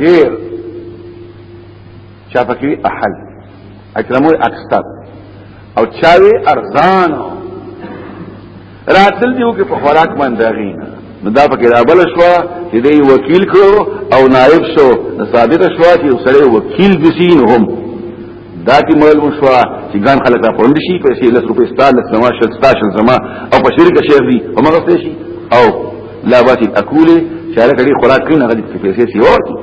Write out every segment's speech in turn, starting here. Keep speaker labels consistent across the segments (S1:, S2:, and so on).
S1: ډیر چا پکې احل اکرمو اکثر او چاوي ارزان راتل دیو کې په خوراک باندې غینا نو دا پکې رابل شو چې دی وکیل کړو او نائب شو ثابت شو چې سره وکیل دي سین هم دا کی مول مشوا چې ګان خلک را پوند شي په سیله روپې ستان سما شل ستاشل زما او په شرک شهر دي او مغه څه شي او لا باتی اکوله شاله کړي خوراک کین هغه دې پیسې سی ورته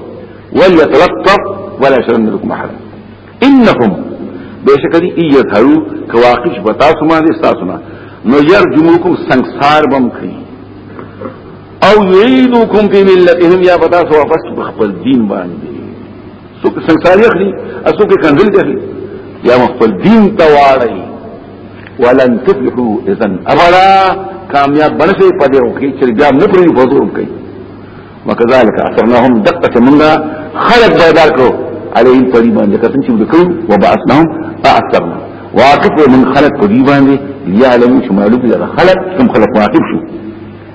S1: وليتلطف ولا شرن لكم احد انهم بشک دي یظهروا کواقش بتا سما دي تاسو نه نو ير جمعكم سنگسار بم کوي او يعيدكم في ملتهم يا بتا سو واپس خپل دین باندې څوک سنساري اخلي څوک کنزل اخلي یا خپل دین ته واړی ولن تفلحوا اذا ابدا کامیاب بنشي په دې وکي چې بیا نه پرې فزور کوي وکذالک اثرناهم دقه منغا خلق بيدار کو عليهم پرې باندې کتن چې وکړو وبعثناهم فاثرنا واقف من خلق پرې باندې ليعلموا شمالو خلق کوم خلق واقف شو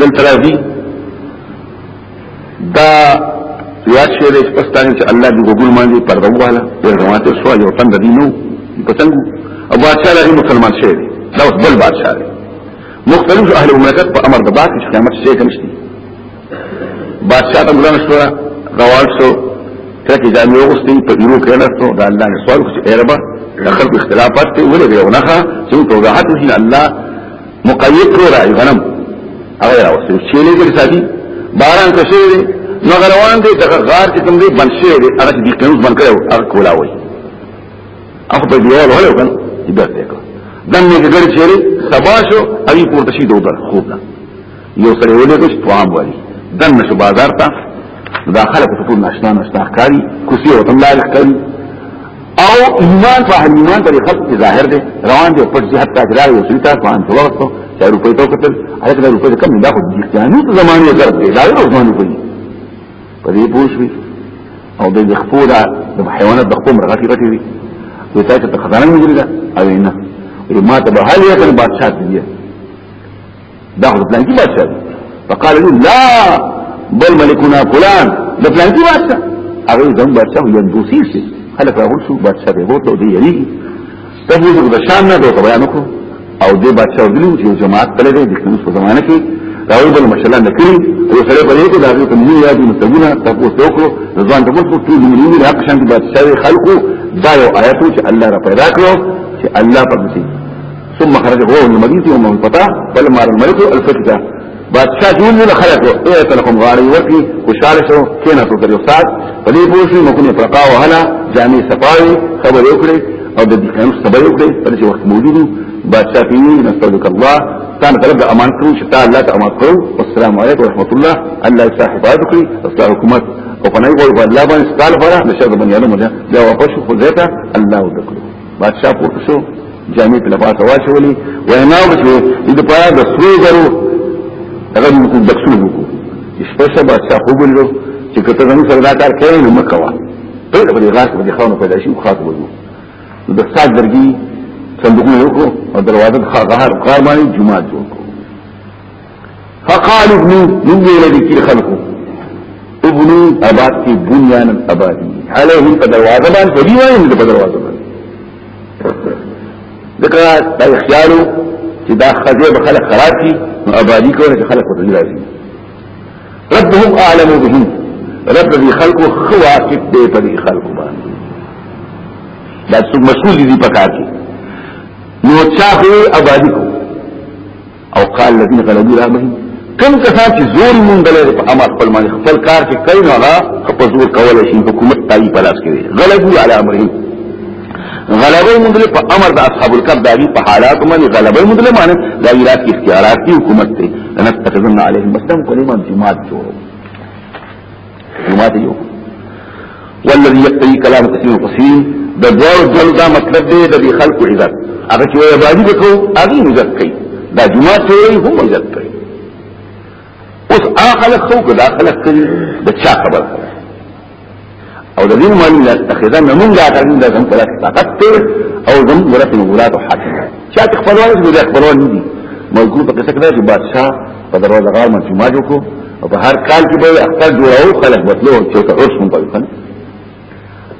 S1: دل ترازی دا یاد شوی دی پستانی چې الله دې وګول باندې پرده واله پر روانته سو یو تند دی نو پتنګ او بادشاہ لري مسلمان شوی دی دا اوس بل بادشاہ دی مختلف اهل مملکت په امر د باغ چې قیامت شي کوم شي بادشاہ ته ګران شو غوال شو کله چې جامع وغوستي په یو کې نشو دا الله نه سوال کوي چې ایربا دخل اختلافات ته ولې دی ونخه چې توضاحات وشي الله مقید کو راځي غنم هغه راوستي چې له دې ساتي باران کښې نو روان دي دغه غار چې کوم دي بند شوی دی هغه دې قانون بند کړو هغه کولا وای هغه په دیوال ولا وکړ دې ته کو دنه کې ګر چیرې سبا شو اوی پورته شي دوه خوب نه یو سره ولې د توام وری دن نشو بازار ته دا خلک ته ټول ناشنا ناشنا ښکاری کوسی او تم لایق کوي او ایمان په هر ایمان پر خلق کې ظاهر دي روان دي پر جهاد ته اجرار او سویتا ځان ته ورته چې روپې ته کتل هغه د روپې کم دا خو د اسلامي زمانه زر دي دا یو ځمانه کوي په دې پوښوي او د خپل د حیوانات د خپل مرغټي غټي وي وي تاسو ته خزانه مجري ده او نه ما ته به هل یې کړ بادشاہ دې دا خو پلان کې بادشاہ دی فقال لي لا بل ملکنا فلان دا پلان کې بادشاہ هغه دم بادشاہ یو دوسی شي خلک راغول شو بادشاہ به وته دی یری ته موږ د شان نه دوه بیان کو او دې بادشاہ ورغلی چې جماعت کړي دي د خپل زمانه کې راوي بل مشله نه کړی او سره په دې کې دا یو کومه یاد مستګونه تاسو ته وکړو ځان ته موږ ټول موږ نه حق شان کې بادشاہ خلکو دا یو آیت چې الله را پیدا کړو چې الله په دې ثم خرج هو من المدينة ومن الفتاة فلما رأى الملك الفتاة بادشاہ جون نه خلق او ایت لكم غاری وتی خوشال شو کینا تو دریو سات پدې پوښي نو کنه پرقا وهلا جامع صفاوي خبر یو کړی او د دې کانو سبا یو کړی پدې وخت موجودو بادشاہ تی نستودک الله تعالی طلب د امان کړو چې تعالی الله ته امان کړو والسلام علیکم ورحمت الله الله صاحب ادکړي اصلاح حکومت او کنه یو په الله باندې ستاله فرح نشه د بنیادم ده دا واپس خو زیته الله ودکړو بادشاہ پورته شو جامع په لباس واچولې وینا وکړي د پاره د سرو زرو هغه موږ دښنه وکړو شپږه بادشاہ وګورلو چې کته زموږ سره دا کار کوي نو مکوا په دې باندې غاښ باندې خاونو پیدا شي خاص وځو د سات درګي صندوقونه وکړو او دروازه د خاغهار قار باندې جمعه جوړ فقال ابنو من جوله دکی خلقو ابنو اباد کی بنیانا ابادی علیهم پا دروازه بان پا دیوانی مجھے پا دروازه بان دکا دا اخیارو چی دا خزی بخلق خراب کی نو ابادی کوئی چی خلق وطنی رازی ربهم اعلمو بهم رب دی خلقو خواقف دے پا دی خلقو بان دا سوک مسئول دی پکار کی نو چاہوی ابادی کو او قال الذين غلبوا ربهم کم کسان چې زور مونږ دلې په امر خپل باندې خپل کار کې کوي نه هغه خپل زور کول شي حکومت تایي پلاس کوي غلبوا على امرهم غلبه مونږ په امر د اصحاب الكهف داوی په حالات باندې غلبه مونږ له معنی د ایرات کې اختیارات دي حکومت ته لنتخذن عليهم بس تم کلمه جماعت جوړو جماعت یو والذي يقتضي كلام كثير المفسرين د دوه جلو دا مطلب دی د دې خلکو عزت هغه چې وایي باندې وکړو هغه عزت کوي دا جماعت ته وایي هم عزت کوي اوس اخل خلق دا خلق کوي د چا خبر او د دې معنی لا اتخذا من لا تعلم دا زم کلا طاقت او زم ورته ولاد حاکم چا خپلوان دې خپلوان دي ملګرو په څه کې دا چې بادشاہ په دروازه غار ما چې ما جو کو او په هر کال کې به اختر جوړاو خلک بتلو چې ته عرس مونږ کوي کنه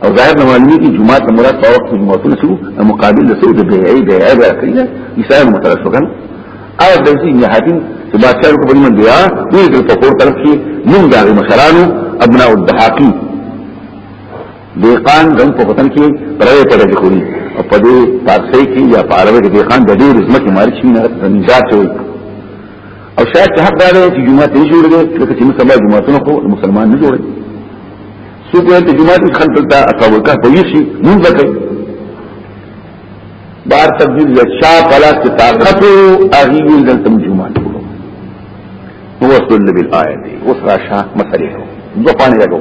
S1: او ظاهر نه معلومي کې جمعه ته مراد په وخت جمعه ته شو مقابل له سود بیعي بیعي راکړي ایسان مترسو کنه او د دې نه حاتم چې با چارو په من بیا دوی د فقور طرف کې مونږ د مشرانو ابناء الدحاقي دیقان دم په وطن کې پرې پرې کې خوري او په دې فارسی کې یا په عربي کې دیقان د ډېر ځمکې مالک شي نه زمیندار شوی او شاید چې حق دار چې جمعه ته جوړ دی لکه چې مسلمان جمعهونه خو مسلمان نه جوړي سو په دې جمعه کې خلک ته اصحاب الکهف په یشي مونږ کوي بار تبدیل یا شا پلاس کی طاقت و اغیوی دلتم جمعه جوړو نو وصل بالآیت وصرا شا مسئله دو پانی لگو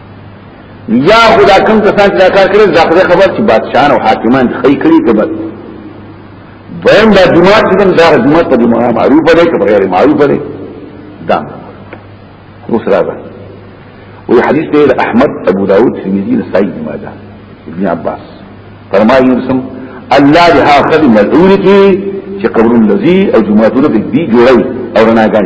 S1: یا خدا کوم کسان چې دا کار کړی دا خو خبر چې بادشاہان او حاکمان دې خی کړی کبد دویم دا جماعت چې دا جماعت په جماعت معروف دی که غیر معروف دی دا اوس راځه وی حدیث دی احمد ابو داود ترمذی نسائی ماجه ابن عباس فرمایي رسم الله لها خد ملعون کی چې قبر الذی او جماعتونه دې جوړي او رناګان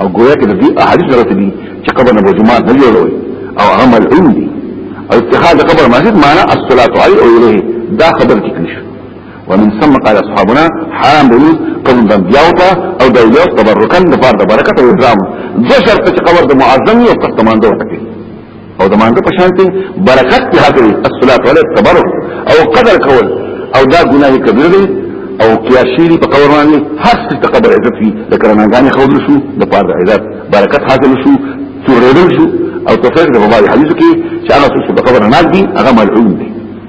S1: او ګویا کې د دې احادیث راته دي چې قبر نه جمعات نه جوړوي او هغه ملعون دي او اتخاذ قبر مسجد معنى الصلاة عليه او اليه دا خبر کې کړی شو ومن ثم قال اصحابنا حرام دی قبر د بیاوته او د یو تبرکن د فرد برکت او اکرام ذو شرط چې قبر د معظم یو قسمان دوه او د مانده په شان کې برکت په هغه الصلاه علی التبرع او قدر کول او دا ګناه کبیر دی او کیاشیری په قبر باندې هر څه ته قبر عزت وي د کرناګانې خول شو د پاره د عزت برکت حاصل شو تورېدل شو او تفسیر د مبارک حدیث کې چې هغه څه په قبر نه دي هغه ملعون دي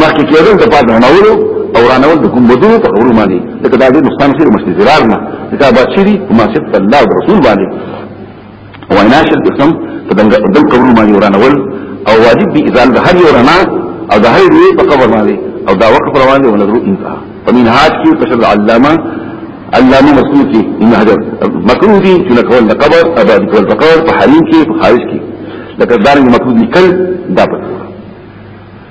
S1: مخکې کېدل د پاد رانولو او رانول د ګمبدو په غرو باندې لکه دا دې نقصان خیر مشته زرار نه دا بچی ما چې الله او رسول باندې او عناش الاسلام په دغه قبر باندې ورانول او واجب دي ازال د هر یو رنا او د هر یو په قبر باندې او دا وقف روان دي ونظر انتها فمن هاج کې تشد علامه علامه مسلم کې ان حجر مکروه دي چې لکه ول قبر اباد کول فقر په حریم کې په خارج کې لکه دارنګ مکروه دي کل دا په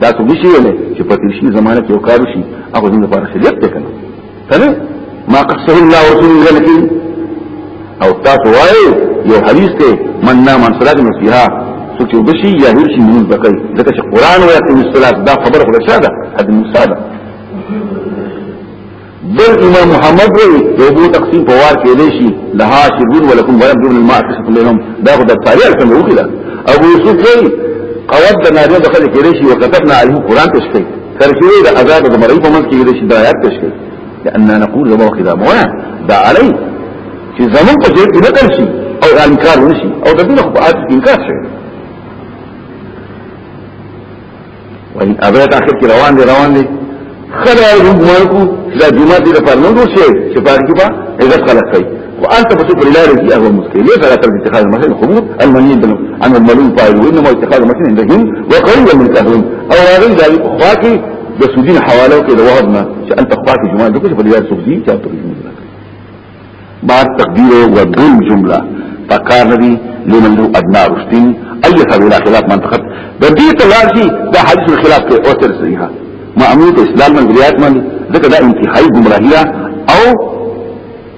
S1: دا څه نشي ویلې چې په تلشي زمانه کې وکړ شي هغه زموږ لپاره خلیت دی کنه کنه ما قصه الله ورسول الله لکه او تاسو وایي یو حدیث ته من نام عن صلاه نسیها سوچ یو بشي یا هیڅ شي موږ بکای ځکه چې قران وایي چې صلاه دا خبره خلاصه ده حد موسی ده بل امام محمد وی یو تقسیم په وار کې دی شي لها شربون ولکم ولم دون الماء تشرب لهم دا خو د تاریخ څنګه وکړه ابو یوسف وی قوت د ناریو دخل کې دی شي وکتبنا علیه قران تشکي ترکیه د آزاد د مړی په منځ کې دی شي د آیات تشکي لأننا نقول زما وخدا مونا دا علی چې زمون په دې کې نقل شي او انکار ونشي او د دې خو په آیات کې انکار شي وای ابه اخر کې روان دي روان دي خلای ګمان کو دا جمعه دې په نور شي چې په کې با عزت خلق کوي وانت بتوب لله دي هغه مشکل ليه فلا ترجع اتخاذ المسجد الخمور المنهي عن الملوم فاعل وانما اتخاذ المسجد عندهم وقريبا من كهرهم او هذا ذلك خواكي د سودین حواله کې د وهب نه چې انت خواکې جمعه د کوم په لار سودی چې تاسو بعد تقدیر و دل جمله پکار ندی لمن لو ادنا رشدین ایسا بلا خلاف منتخب دا دی تلاشی دا حدیث الخلاف کے اوتر صحیحا معمول تو اسلام من گریات من ذکر دا انتہائی گمراہیہ او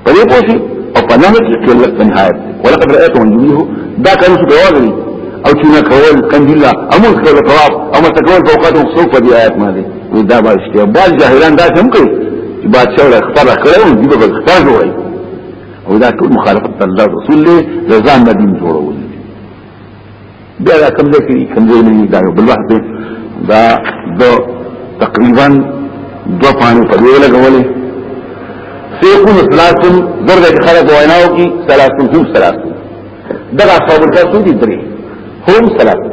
S1: پدے پوشی او پناہ کی قلت بنہایت ولقد رأیتو من جویہو دا کانو سو پیوازنی او چینا کول کندیلا امون خیل قواب او مستقبل فوقاتو سوف دی آیات مانے دا به اشتیا باز جاهلان دا څنګه کوي چې بادشاہ له خپل کړو دی به خپل جوړي او دا ټول مخالفت الله رسول له رضا ندین جوړول بیا دا کوم ذکر کوم ځای نه دا بل وخت دا دو تقریبا دو پانی په ویل غولې سيكون ثلاثن ضربه خلق ویناو کی ثلاثن هم ثلاثن دغه صبر کا سودی درې هم ثلاثن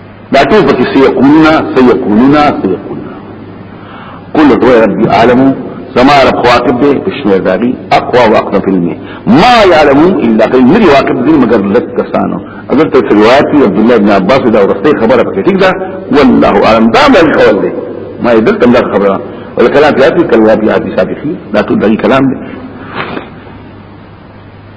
S1: دا ټول پکې سيقولون سيقولون سيقولون قل تو ربي عالم سما رب خواقب دې پښنه داري اقوا وقت في المي ما يعلم الا قل مري واقب دې مگر لک کسانو اگر ته روایت عبد الله بن عباس دا ورسته خبره پکې ټیک ده والله اعلم دا مې قول دې ما یې دلته دا خبره ولکلام فی هذه کلمات فی هذه سابقی دا ټول دغه کلام دی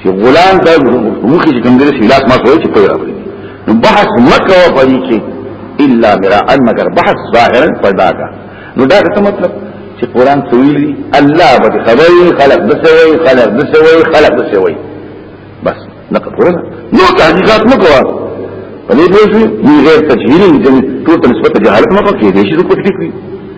S1: چې غلام دا مخې چې کوم درس لاس ما کوي چې کوي راغلي نو بحث مکه و پدې کې الا مرا ان مگر بحث ظاهرا پیدا کا نو دا څه مطلب چې قران سویلی الله به خبري خلق د سوي خلق د سوي خلق د سوي بس نقد قران نو تحقیقات مکو په دې ډول چې غیر تجهیری د ټول نسبت جهالت مکو کې دې شي کوټ کې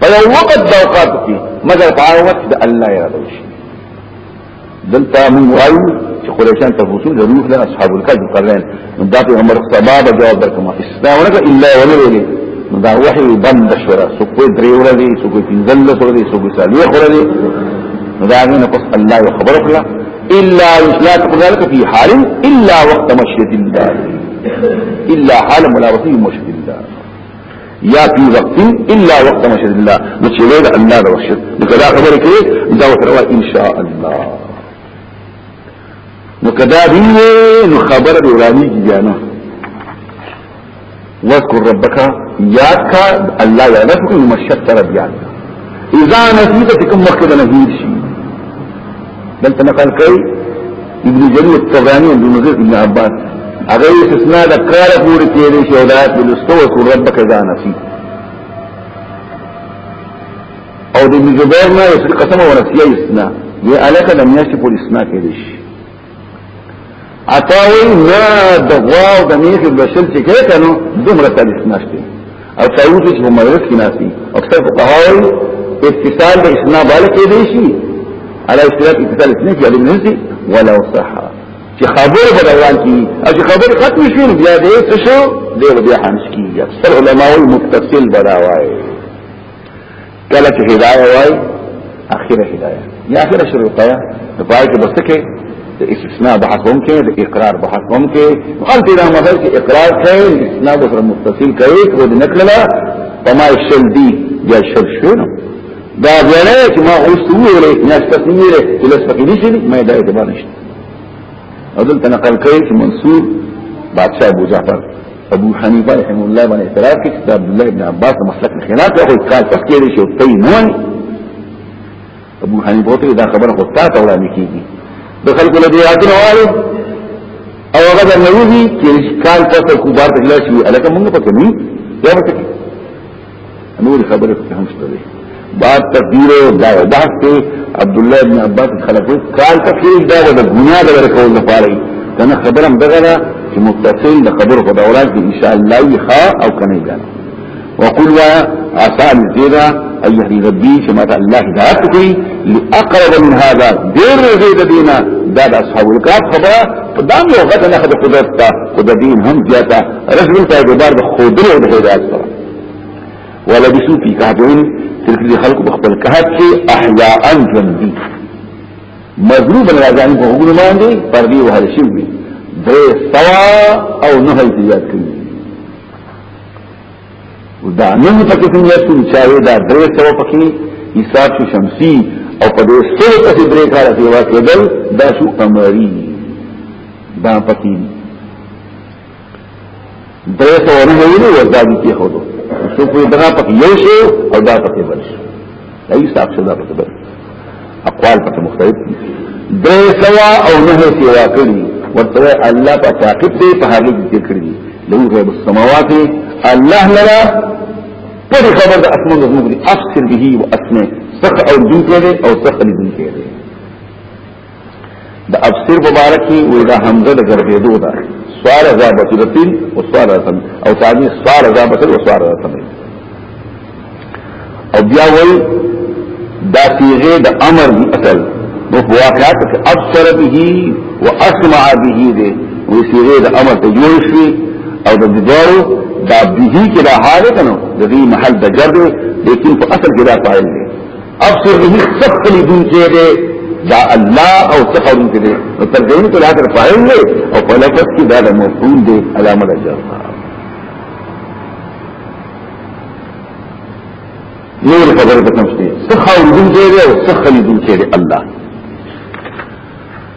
S1: په یو وخت د اوقات کې مګر په هغه وخت د الله یاد وشي دلته موږ وایو چې قریشان ته وصول ضرور له اصحاب الکهف قرن دا په عمر سبب جواب درکمه اسلام ورکه الا ولولي نو دا وحي بند شورا سو کوئی درې ورځې سو کوئی پنځل ورځې سو کوئی سالي ورځې نو دا غنه پس الله یو خبر کړه الا لا تقول ذلك في حال الا وقت مشيت الله الا حال ملاوتي مشيت الله یا فی وقت الا وقت مشهد الله نو چې وای دا الله دا وشد نو کدا خبره کوي دا وتروا ان شاء الله نو کدا دی نو خبره دی ورانی کیږي نه واذكر ربك یاد کا الله یاد کو مشهد تر بیا اذا نسیت کوم وخت نه هیڅ دلته نقل کوي ابن جرير الطبراني ابن نظر ابن عباس هغه استثناء د کار پورې کېږي چې ولایت بلستو او ربک ځانسی او د ابن جبیر نه یو قسم ورسیه استثناء دی علاقه د میاشت پورې استثناء کېږي اتا وی نه د غوا او د میخ د شل چې کې کنو دومره تاریخ نشته او تاوت چې په مدرسه کې ناشتي اکثر فقهاوی اتصال د اسنا بالغ کې دی شي على اختلاف اتصال اثنين کې علم نزي ولو صح چې خبره په روان کې او چې خبره ختم شي بیا دې څه شو دې بیا حمس کیږي اکثر علماوی متصل بڑا وایي کله چې هدايه وای اخره هدايه یا اخره شروطه د پای کې بس کې د استثناء بحث هم کې د اقرار بحث هم کې خپل دې نامه چې اقرار کوي استثناء به سره متصل کوي خو دې نکړه پما شل دی یا شل شنو دا ویره چې ما اوس ویلې نه تفسیر چې لس پکې نشي ما دا اعتبار نشته او دلته نقل کوي چې منصور بادشاہ ابو جعفر ابو حنیفه رحم الله باندې اعتراف کوي چې عبد الله ابن عباس مسلک خلاف دی خو کار پس کېږي چې په نه ابو حنیفه ته دا خبره خو تاسو وړاندې کیږي د خلکو له دې راځنه والو او هغه د نووي چې کال پس کو بار تکلا شي الکه موږ پکې نه یا پکې نور خبره ته هم شته بعد تقدیر او دا بحث ته عبد الله بن عباس خلقو قال تقدیر دا د ګناه د ورکول لپاره کنه خبره هم دغه ده چې متصل د خبرو په دوران کې ان شاء الله یې ښا او کنه بیا وقل وا اصال زیرا ايها ربي شما الله هدایت کوي لاقرب من هذا دیر زید دینا دا د اصحاب الکاف خبره په دام یو غته نه خبره قدرت ته قدرت هم زیاته رسول ته د بار د خودلو د هدایت سره ولبسو فی کهبهم تلک دی خلق بخبل کهب چه احیاء جندی مضروب الرازانی په حکم باندې پر دی وهل شوی درې سوا او نه ایجاد کړی دا نن پکې څنګه چې چاوي دا درې سوا پکې حساب شو شمسی او په دې سره پسې درې کاله سیوا کېدل دا شو امری دا پکې درې ته ونه ویلو وردا دي کې هودو څو په دغه پک یو شی او دا پک بل شي دای صاحب څه دا پک بل اقوال پک مختلف دي درې سوا او نه سوا کړی ورته الله په تعقیب دی په هغه کې کړی له غیب السماوات الله لرا پر خبر د اسمان د زموږ دي اخر به او اسنه سخ او دین کې او سخ دین کې د ابصر مبارکي وې دا حمزه د ګرځېدو ده سوار عذابت رتل او سوار رتل او ثاني سوار عذابت او سوار رتل او بیا وې دا صيغه د امر دی اصل نو واقعات کې ابصر به او اسمع به دې وې صيغه د امر ته جوړ شي او د دوارو دا به کې دا حالت نو د دې محل د جر لیکن په اصل کې دا فاعل دی افسر به سخت لیدون کې دی دا الله او تخرون کې دی نو ترجمه ته لاګر فاعل دی او په لفظ کې دا د مفعول دی علامه د جر نور خبره ته نشته سخت لیدون کې دی او سخت لیدون کې دی الله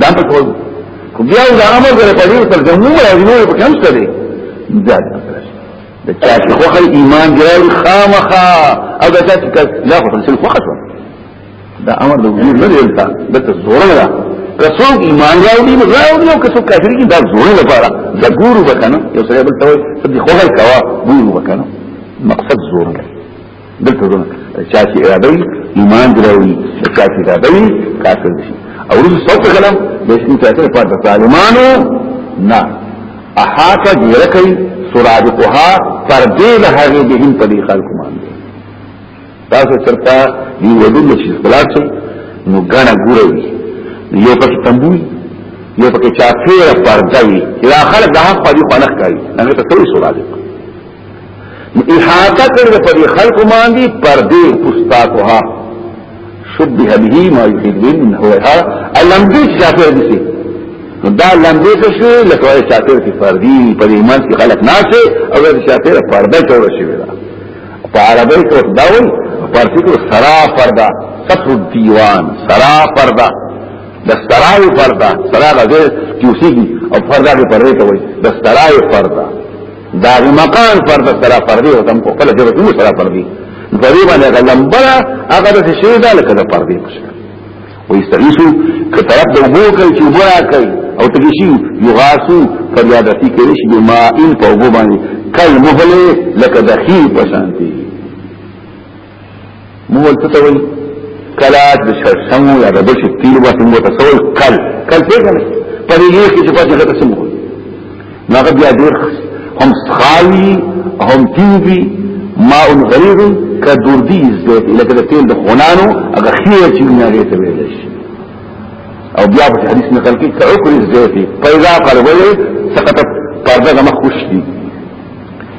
S1: دا په کول خو بیا د امر سره په دې سره جمهور راځي نو په کوم څه دی زیات د چا چې خو ایمان ګرای خامخا او د چا چې لا خو څه خو خاصه دا امر د وجود نه دی دا د زوره ده کڅو ایمان راوړي نو راوړي او کڅو کافر کی دا زوره لپاره زګورو وکنه یو سره بل ته وي ته خو هر کوا ګورو وکنه مقصد زوره دلته زموږ چا چې اراده وي ایمان دراوي چا چې اراده وي کافر شي او رسو صوت کلام د اسلام کافر په د ظالمانو نه احاط جره کوي سرادقها پر دې له هغه به هم په دې خلکو باندې تاسو چرتا دی ودل چې خلاص شي نو غاڼه ګوري یو پکې تنبوي یو پکې چا پیر پر ځای دا خلک د حق په دې خلک کوي هغه ته څه سرادق احاطه کړی په دې خلکو باندې پردې پستاکوها شبه به ما یحبون من هوها لمبې شافر دي دا لمبې څه شي لکه وایي شافر کې پردې په دې ایمان کې خلک ناشې او د شافر پرده جوړ شي ولا په عربی کې دا وایي پرتی کې سرا پرده سطر دیوان سرا پرده د سترایو پرده سرا د دې چې اوسېږي او پرده په پرده ته وایي د سترایو پرده دا مقام فرد سره فردي او تم خپل جبه کوم سره فردي فردي باندې غلم بلا هغه د شی دا لکه د فردي پښه وي استغیثو که طرف د وګو کوي چې وګا کوي او ته شي یغاسو فریادتی کوي چې ما ان په وګو باندې کله مهله لکه د خیر پشانتي مول څه وایي کلا د شرشمو یا د بل شي تیر به څنګه تسول کل کل څه کوي په دې کې چې پاتې غته څه مو نو هغه بیا ډیر هم خاوي هم تیوبي ماء غلیظ کدوردی زیت لکه د تیل د خونانو هغه خیر چې نه لري ته ویل شي او بیا په حدیث نقل کې کعکر زیت پیدا کړو سقطت پرده مخ خوش دي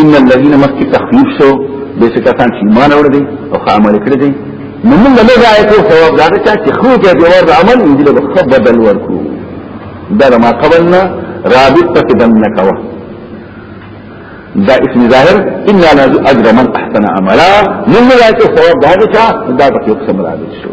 S1: ان الذين مخکې تخفیف شو د څه کسان چې ایمان اورل دي او عمل کړی دي نو موږ له دې آیتو ثواب دا ده چې خو کې دی ور عمل دې له خبدل ورکو دا ما قبلنا رابط پکې دنه کوا دا اسم ظاهر ان لا اجر من احسن عملا من لا ثواب دا ده دا پکې څه مراد شو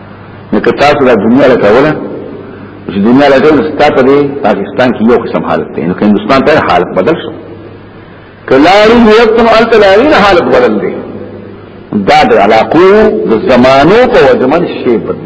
S1: نو که تاسو د دنیا له کوله چې دنیا له کوله ستاسو په پاکستان کې یو قسم حالت دی نو که هندستان ته حالت بدل شو کلاری یتم الته لاری حالت بدل دی دا د علاقو د زمانو په وجمن شی بدل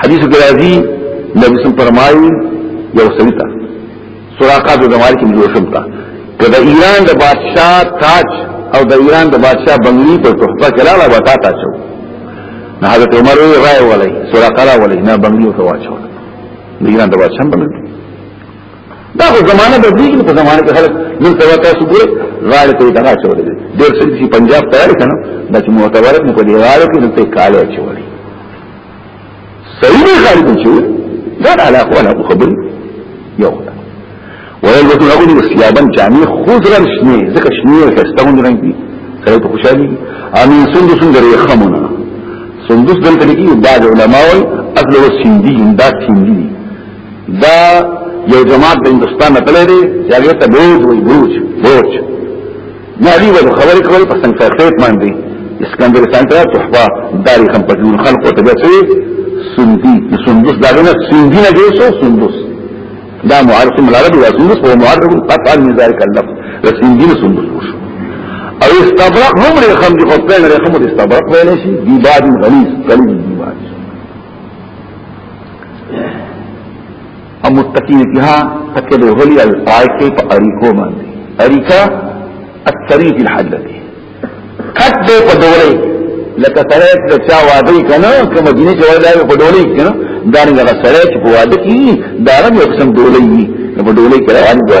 S1: حدیث ګرازی نبی سم فرمایي یو سړیتا سراقه د زمال کې جوړ شمتا کله ایران د بادشاہ تاج او د ایران د بادشاہ بنگلی پر تحفه کړه را وتا تا چو نه حضرت عمر وی راي ولای سراقه را ولای نه بنگلی او واچو د ایران د بادشاہ بنگلی دا خو زمانه بدلیږي په زمانه کې خلک نن سبا تاسو ګورئ غاړه کوي دا چولې دي ډېر څه چې پنجاب ته راځي کنه دا چې معتبر مو په دې غاړه کې نن ته کاله چولې صحیح نه خالد چې دا د علاقه ولا خبرې یو خدای ویل وته هغه د سیابن جامع خضر شنه ځکه شنه خستون رنگ دي سره په خوشالي امين سندس سندر خمونه سندس دلته کې بعض علماوي اصل هو سندي دا سندي دا یو جماعت د هندستان نه تللی دی چې هغه ته بوج وي بوج بوج مالی و خبرې کول په څنګه فقېت باندې اسکندر سانترا تحفه داری هم په جون خلق ته بچي سندي سندس دا نه سندي نه دی سو سندس دا معرف العرب یا سندس هو معرف قطعا من ذلك اللفظ دا سندي نه سندس وشو او استبرق هم رقم دي خو په رقم دي استبرق ویل شي دي بعد غلیظ غلیظ او متقین فيها تکل غلی الفائق په اریکو باندې اریکا اکثری فی الحجته کټ دې په ډولې لکه سره د چا وادي کنه چې مدینه چې وادي په ډولې کنه دا نه غلا سره چې په وادي کې دا رنګ یو قسم ډولې په ډولې کې روان دي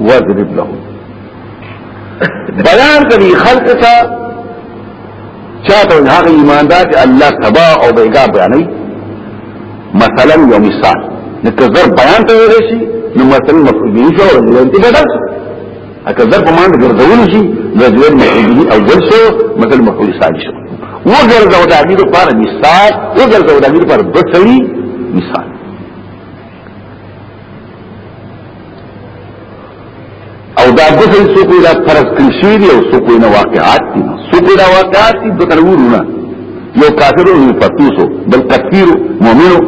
S1: وضرب له بیان کوي خلق ته چاته هغه ایماندار چې الله تبا او بیګا بیانې مثلا یو مثال نکه زر بیان ته ویل شي نو مثلا مفعول شو او دې بدل اکه زر په مان ګرځول شي نو دې مفعول او ګر شو مثلا مفعول ثاني شو وګرځو د امیر پر مثال وګرځو د امیر پر بصري مثال او دا غسل څوک دا فرض کړی شوی دی او څوک نه واقعات دي څوک دا واقعات دي د تنورونه یو کافر او یو فتوسو بل کثیر مؤمنو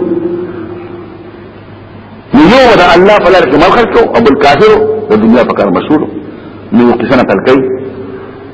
S1: یو دا الله په لار کې مخکې او بل کافر د دنیا په کار مشهور نو قصه نه تلکې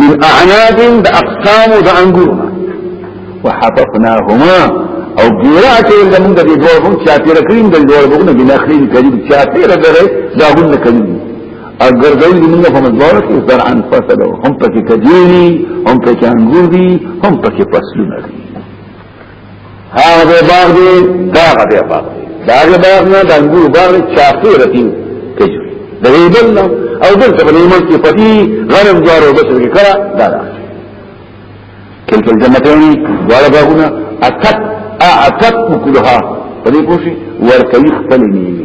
S1: من اعناب د اقسام د انګور وحففناهما او ګورا چې زمونږ د دوه هم چاپیر کړین د دوه بغونه بنا خلین کریم چاپیر درې داونه کریم اگر دوی موږ په مزوار کې زرعن فصل هم پکې کجوري هم پکې انګور دي هم پکې فصلونه دي هغه به باغ دی دا هغه به باغ دی دا هغه باغ نه د انګور باغ چاپی رتین کوي د ریبل نه او بل څه په نیمه کې پتی غنم جوړو بس کې کړه دا دا کله جنتین والا باغونه اتت اتت کلها په دې پوښي ورکوي خپل نیمه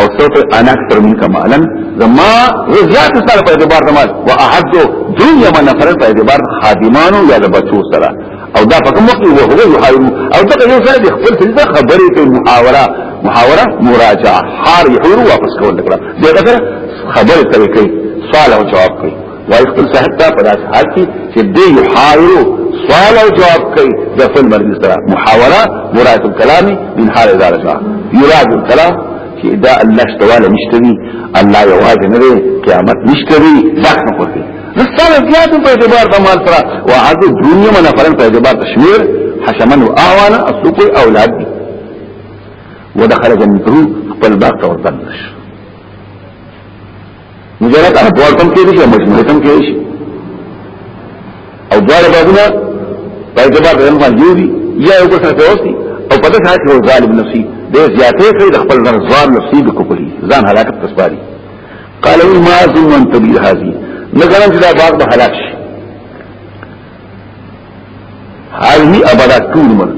S1: او سوف انا اکثر منك مالا زما رضيات سره په اعتبار د مال واحد دنيا من نفر په اعتبار خادمانو یا د بچو سره او دا په کوم وخت وو هو يحاول او دا یو سره د خپل څه خبرې په محاوره محاوره مراجعه حار يحور واپس کول کړه دا خبره خبره کوي سوال او جواب کوي وای خپل صاحب ته په داس حال کې چې دی یحاورو سوال او جواب کوي د خپل مرګ سره محاوره مراد الكلام من حال اذا رجع يراد الكلام چې دا الله شتواله نشتري الله یوازې نه دی قیامت نشتري ځکه نه کوي رساله زیات په اعتبار د مال سره او عاد دنیا من فرن په اعتبار تشمیر حشمن او اعوانا اسوق اولاد دي ودخل جنته خپل باغ ته ورتنش مجرد احوال کم کېږي او مجموعه کم کېږي او دواړه بابونه په اعتبار د علم جوړي یا یو څه کوي او په دې حال کې ظالم نفسي د زیاتې کوي د خپل ځان نفسي به کوي ځان هلاکت تسباري قال ما ظن ان تبي هذه نګرم چې دا باغ به هلاک شي هذه ابدا طول مر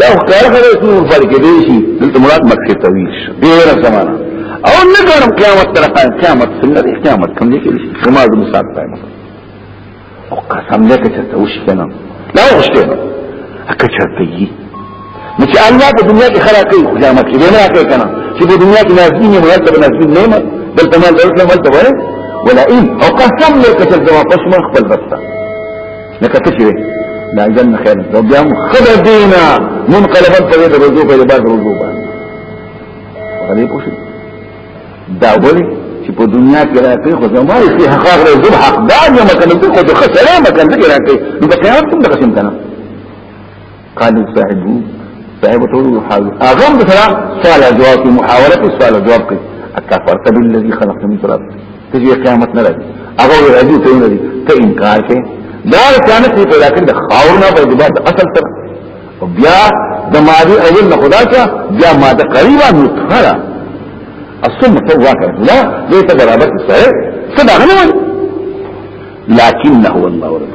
S1: دا ښکار کړی چې نور فرق دی شي دلته مراد مکه طویل شي ډیر زمانہ او نه ګورم قیامت تر قیامت څنګه دی قیامت کوم دی کې کما د مساق پایم او قسم دې کې ته وش کنه لا وش کنه اکه چرته یي نو چې الله په دنیا کې خلق کوي قیامت کې نه راکې کنه چې په دنیا کې نازلین یې مرتب نازلین نه مې دلته مال دلته مال ته ولا ان او قسم دې کې ته واپس ما خپل بسته لکه څه چې دا جن خیر او بیا خبر دینا منقلبا په دې رجوع په بعد رجوع باندې غلې پوښي دا ولې چې په دنیا کې راکې خو زموږ سي حق غره زو حق دا نه مکنه ته خو د خسره مکنه کې راکې نو په قیامت هم د قسم کنه قال صاحب صاحب تقول محاول اغم بسرا سوال جواب کی محاولت سوال جواب کی اکفرت بالذی خلق من تراب تجی قیامت نه راځي هغه راځي ته نه دي ته انکار کې دا قیامت نه پیدا کړي خاور نه په دبا اصل سره او بیا د ماضی اول نه خدا ته بیا ماده قریبا متخره اصل متو واقع لا دې ته برابر سره څه دا نه لكنه الله رب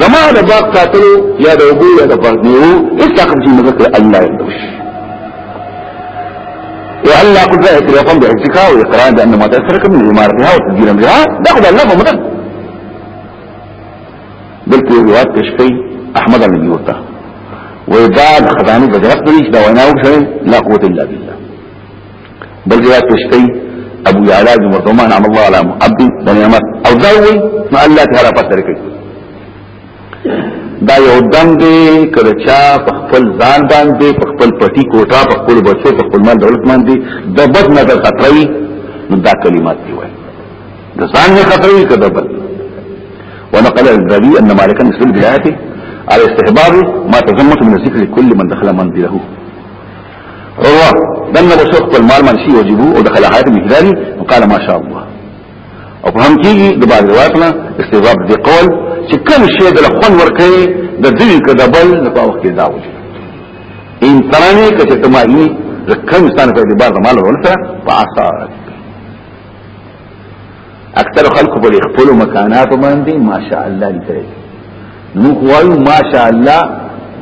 S1: زما د باغ قاتلو یا د اوبو یا د پردیو هیڅ حق چې مزه کړ الله یې دوش او الله قد ذات يقوم باحتكا واقرار بان ما تسرك من عمارتها وتدبير امرها داخل الله ممدد دلته روایت پیش کړي احمد النبي ورته وې دا خداني بدرت دې دا وینا وکړي لا قوت الا بالله بل ځای پیش کوي ابو یعلا بن عثمان عم الله على عبد بن عمر او دا وی نو الله تعالی پتر کوي دا یو دم دی کله چا په خپل ځان باندې په خپل پټي کوټه په خپل بچو په خپل مال دولت باندې د بد نظر خطروي نو دا کلمات دی وای د ځان نه خطروي کده بد ونقل الذي ان مالكا اسلم بآياته على استحباب ما تزمت من الذكر لكل من دخل منزله عروه دنه د شوق په مال منشي وجبو او دخل حيات مقداري وقال ما شاء الله او په هم کېږي د بعض روایتنا استجاب دي قول چې کوم شی د لخون ورکه د دې کده بل د په وخت کې دا وجه ان ترانه کته تمایي د کوم ستانه په اعتبار د مال ورسره په آثار اکثر خلق په خپل مکانات باندې ماشاء الله لیکل نو کوایو ماشاء الله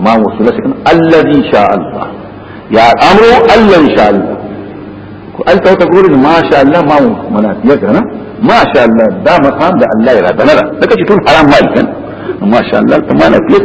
S1: ما وصله څنګه الذي شاء الله یا امر الله ان شاء الله قال تو تقول ما شاء الله ما منات يكنا ما شاء الله دا مقام دا الله اراده نه ده لکه چې ټول حرام مال کن ما شاء الله تمام فيك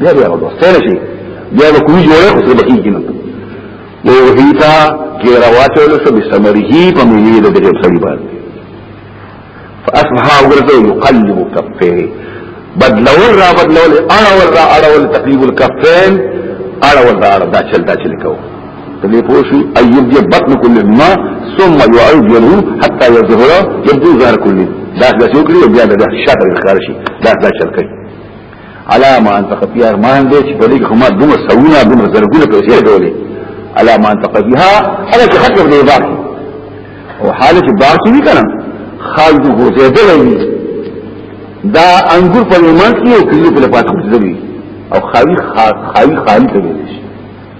S1: بیا بیا ورو سره شي بیا به کوی جوړه خو څه بکی کینو نو هیتا کې راواتل څه بسمره په ملي د دې په صلیبان فاصبح ورته يقلب كفيه بدلول را بدلول اړول را اړول تقليب الكفين اړول را اړول دا چل دا چل کو تلې پوشي ايوب دې بطن كل ما ثم يعود ينو حتى يظهر يبدو ظهر كل دا د شکر بیا د شاته ښکار شي دا دا چل کوي علامه انت قبی ارمان دې چې بلګ هما دوه سونه دوه زرګونه پیسې ډولې علامه انت قبیها هغه چې خطر دی بار او حالت بار څه وکړه خالد غوزیدل وی دا انګور په ایمان کې او کلی په پاتې ځوی او خاوی خاوی خالی ته ویل شي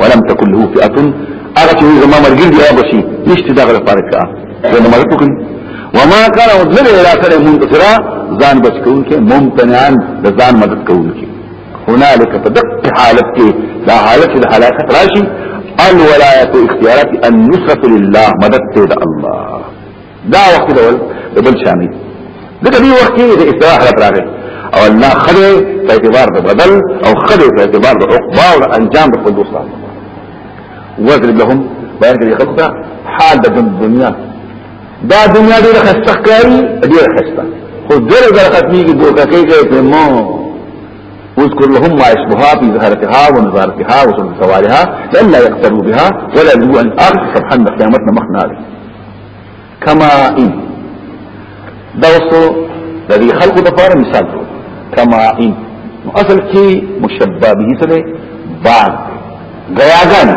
S1: ولم تكن له فئه هغه چې زما مرګي دی هغه شي نشته دا غره پاره کا زما مرګ کوي وما كان مدلل الى سره منتصرا ځان بچ کوونکې ممتنعان د ځان مدد کوونکې هنالك فدق حالت کې دا حالت د هلاکت راشي الولايه اختيارات النصره لله مدد ته الله دا وخت ډول د بل شامل دغه دی وخت کې د استراحه حالت راغی او الله خله په اعتبار د بدل او خله په اعتبار د عقبا او انجام د خپل دوستان وضرب لهم بیان کړي خلق دا حال د دنیا دا دنیا ډیره خسته کوي ډیره خسته خو ډیره ډیره ختمي کې دوکه کوي په مو واذكر لهم ما يشبهها في زهرتها ونزارتها وسن سوالها لئلا يقتروا بها ولا يلووا الارض سبحان قيامتنا مخنا عليه کما ان دا اوسو د دې خلقو د پاره مثال دی کما ان اصل کې مشبہ به سره باغ غیاغان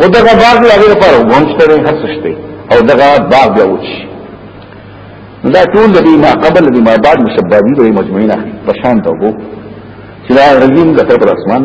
S1: خدغه باغ لري لپاره ومشتره هڅشته او دغه باغ بیا وچی دا ټول د دې ما قبل د ما بعد مشبہ دي د مجموعینه په شان ته وو چې دا رنگین د تر اسمان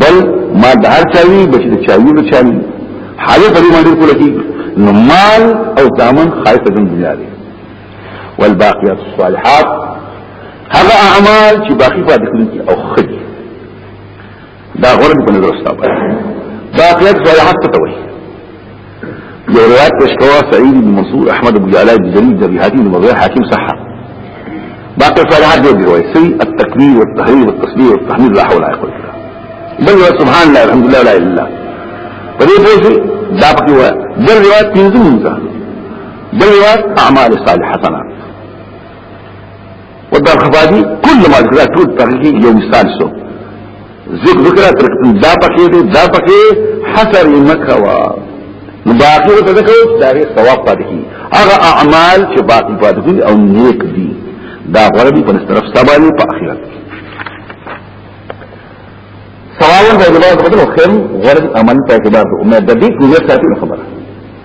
S1: بل ما د هر چاوي بچی د چاوي د چاوي حاجت په باندې کوله کی نو مال او دامن خایف د دنیا دی والباقیات الصالحات هغه اعمال چې باقی پاتې کیږي او خج دا غره په نظر استابه باقیات الصالحات ته وایي یو روایت پیش کوا سعید بن منصور احمد بن جعلی بن جلیل جبی حاتم بن مغیر حاکم صحا باقی صالحات جو دی روایت سی التکبیر والتحریر والتسبیح والتحمید لا حول عقل بل روایت سبحان اللہ الحمدللہ لا الہ پدې پوښي دا پکې وای بل روایت پنځه منځه بل روایت اعمال صالح حسنات ودا خبادي كل ما ذكرت تقريبا يوم الثالث ذکر ذکر ترکتن دا پکی دی دا پکی حسر مکوا نو باقی و تدکو داغی ثواب پاتی کی اغا اعمال چه باقی پاتی کی او نیک دی دا غربی پنس طرف سبانی پا اخیرت کی سوالن دا اعتبار دا بدل خیر غربی عمل پا اعتبار دا امید دا دیت نیت ساتی خبر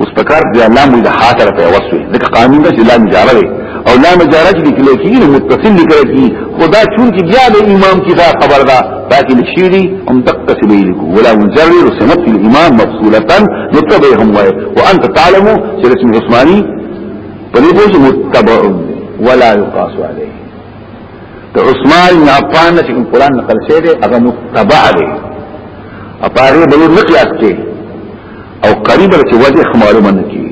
S1: اوس په کار دی الله مو د حاصل په وسوي ځکه قانون د لا مجاره دی او لا مجاره چې لیکل کیږي متصل لیکل کیږي خدا چون کې بیا د امام کی دا خبر ده باقي لشيري هم دقه سبيلك ولا مجرر سمت الامام مفصوله نتبعهم وانت تعلم چې اسم عثماني په دې متبع ولا يقاس عليه د عثمان بن عفان چې قرآن نقل شوی دی هغه متبع دی او پاره به نه قیاس کې او قریب به چې وجه معلومه نه کی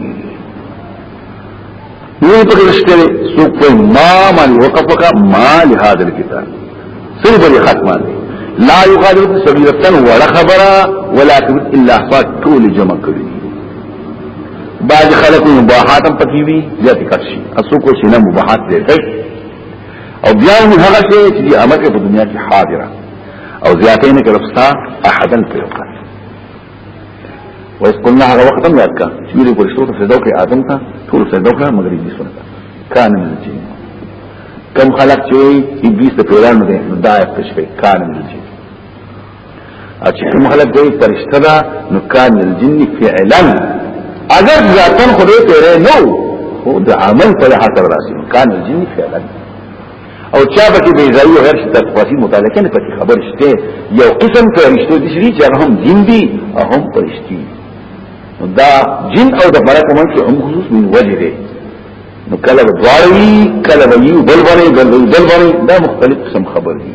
S1: نو په کې شته سوق په ما من وقفك ما لهذا الكتاب سر به ختمه دی لا يغادر سبيلة ولا خبرا ولا كبت إلا أحفاد كل جمع كريم بعض خلق مباحات هم پکې وي زیات کټ شي اسو کو شي نه مباحات دی او بیا هم هغه شی چې دی امر په دنیا کې حاضره او زیاتې نه کړستا احدن په یو کار وایس قلنا هغه وخت هم یاد کا چې موږ په رښتو ته سجده وکړه آدم ته ټول سجده وکړه مګر یې سنت کان من الجن کم خلق چې ابلیس ته پیرانو ده دایې پښې کان من الجن او چې کوم خلک کوي فرشته دا نو کان الجن فعلا اگر ذاتن خو دې پیرې نو خو د عمل په لحاظ سره راځي کان الجن فعلا او چا به کې بیزایي غیر شته تفاصیل مطالعه کنه پکې خبر شته یو قسم فرشته دي چې هغه هم جن دي او هم فرشتي دا جن او د فرق کوم چې هم خصوص من وجه دي نو کله به دواړي کله به یو بل باندې بل باندې دا مختلف قسم خبر دي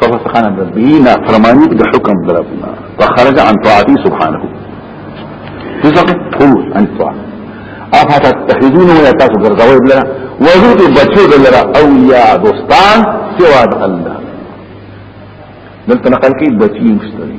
S1: ففسقان ربينا فرماني د حکم دربنا فخرج عن طاعتي سبحانه فسق هو عن طاعته افات تتخذون ولا تاسو ګرځوي بلا وجود بچو دلرا اولیاء دوستان سوا د الله دلته نقل کې بچي مشتري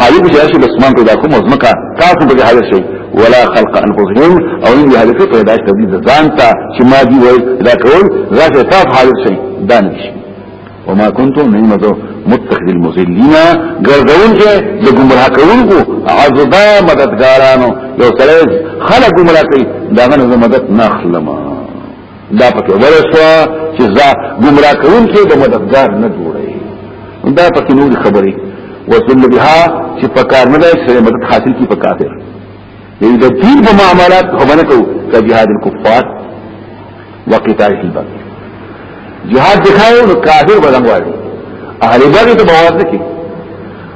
S1: حالب چې راشي بس مان پیدا کوم ځمکه تاسو به حاضر شي ولا خلق انفسهم او ان به حالف پیدا شي د ځان ته چې ما دی وای دا کول راځي تاسو حاضر شي دا نشي وما كنتم من مدو متخذ المذلين غرزون چې د ګمراه کوونکو عذابا مددګارانو یو سره خلق ګمراه کوي دا غنه مدد نه خلما دا پکې ورسوا چې ځا گمراه کون کې د مددگار نه جوړي دا پکې نور خبرې وصل بها چې پکار نه ده چې مدد حاصل کی پکاتر یعنی د دین په معاملات خو باندې کو ک جهاد الكفار وقتال البغي جهاد دخایو نو کافر بدن وایي اهل بغي ته بواز نه کی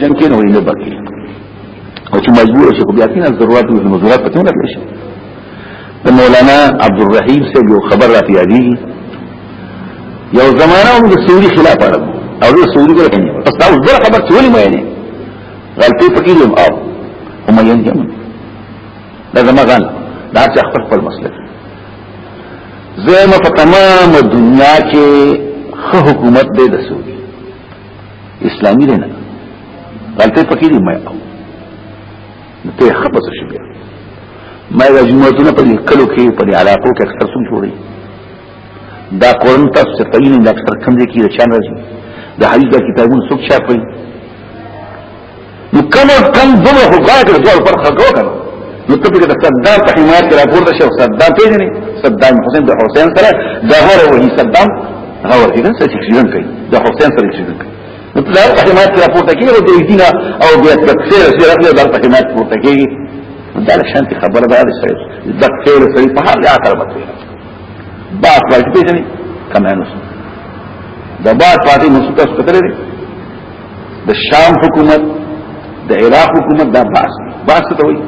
S1: جنگ کې نه وي نه بکی او چې مجبور شي خو بیا کینه ضرورت او مزورات پته نه لشي د مولانا عبد الرحیم سے یو خبر راتی دی یو زمانہ هم د سعودي خلاف عرب او د سعودي ګره کنه پس دا زړه خبر ټول مې نه غلطي فقیر یم او هم یې دا زما غل دا چې خپل خپل مسلک زمو په تمام دنیا کې خو حکومت دې د سعودي اسلامي نه غلطه پکې دی مې او ته خبر څه شي بیا مې د جمعتونو په کلو کې په علاقو کې اکثر څوم جوړي دا قرآن تاسو ته پېلې نه اکثر کم دي کې رچان راځي د حدیث د کتابونو څوک چاپي نو کم از کم دومره خو غواړي چې دوه فرق خلقو کنه نو ته به د صدام په حمایت کې راپورته شو صدام پیژنې صدام حسین د حسین سره د هر وهي صدام هغه ورته نه څه شي کوي د حسین سره شي کوي نو ته د حمایت کې راپورته کېږي او د دین او بیا د تفسیر سره راځي د حمایت راپورته کېږي دا شانتي خبره ده د سره د تفسیر سره په هر ځای سره بچي با خپل پیژنې کمانوس د با پاتې مسوتاس کتلې د شام حکومت د عراق حکومت دا باس باس ته وي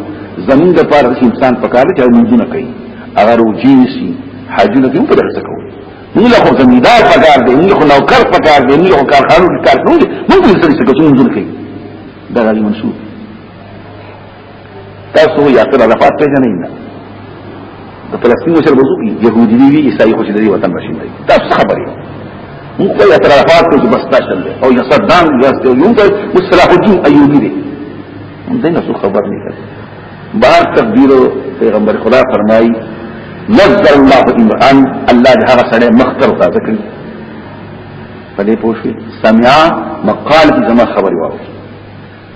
S1: زمون د پاره چې انسان پکاره چې منځونه کوي هغه روجي نشي حاجونه کوي په درسه کوي موږ له زمیندار پکار دی موږ له نوکر پکار دی موږ له کارخانو کار کوي موږ له سره څه کوو منځونه کوي دا غالي منسوب تاسو یا تر عرفات ته نه نه د فلسطین مشر وضو کی يهودي دی وی عیسائی خو دې وطن بشین دی تاسو خبرې مو په یا تر عرفات ته بس تاسو او یا صدام یا ستو یو ته مصلاح الدین ایوبی دی دې نه خبر نه کړ بار تقدیر پیغمبر خدا فرمایي نزل الله امران الله دې هغه سره مختر تا ذکر په دې پوښي سمع مقال دې زما خبري واوري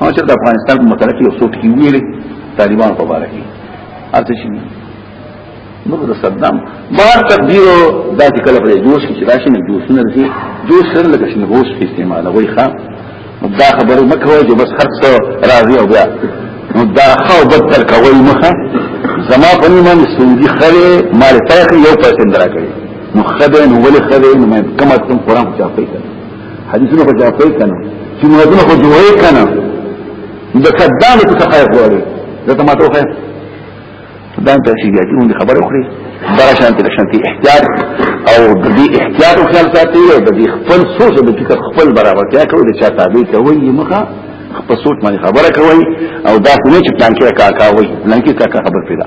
S1: او چې د افغانستان په متعلق یو څوک کی ویلي طالبان په اړه کې اته شي نو د صدام ما تقدیر دا چې کله په جوش کې راشي نه جوش نه رسي جوش سره لکه شنه هوش کې استعمال وای ښا دا خبره مکه وای چې بس خرڅ راضي او بیا نو دا خو بدل کوي مخه زما په نیمه سعودي خره مال تاخي یو پرسنت راکړي نو خدای نو ولې خدای نو مې کمه کوم قران چاپی کړ حدیثونه خو جاپوي کنه چې موږ خو جوړې کنه د کدان ته څه خیر غواړي دا ته ماته خیر دا ته شي ګټي موږ خبره وکړي دا شانتي د شانتي احتیاط او د دې احتیاط او خیال ساتي او د دې خپل سوچ د فکر خپل برابر کیا کوي د چا تابع کوي مخه خپل سوچ باندې خبره کوي او دا څه چې پلان کې کاکا وایي پلان کې کاکا خبر پیدا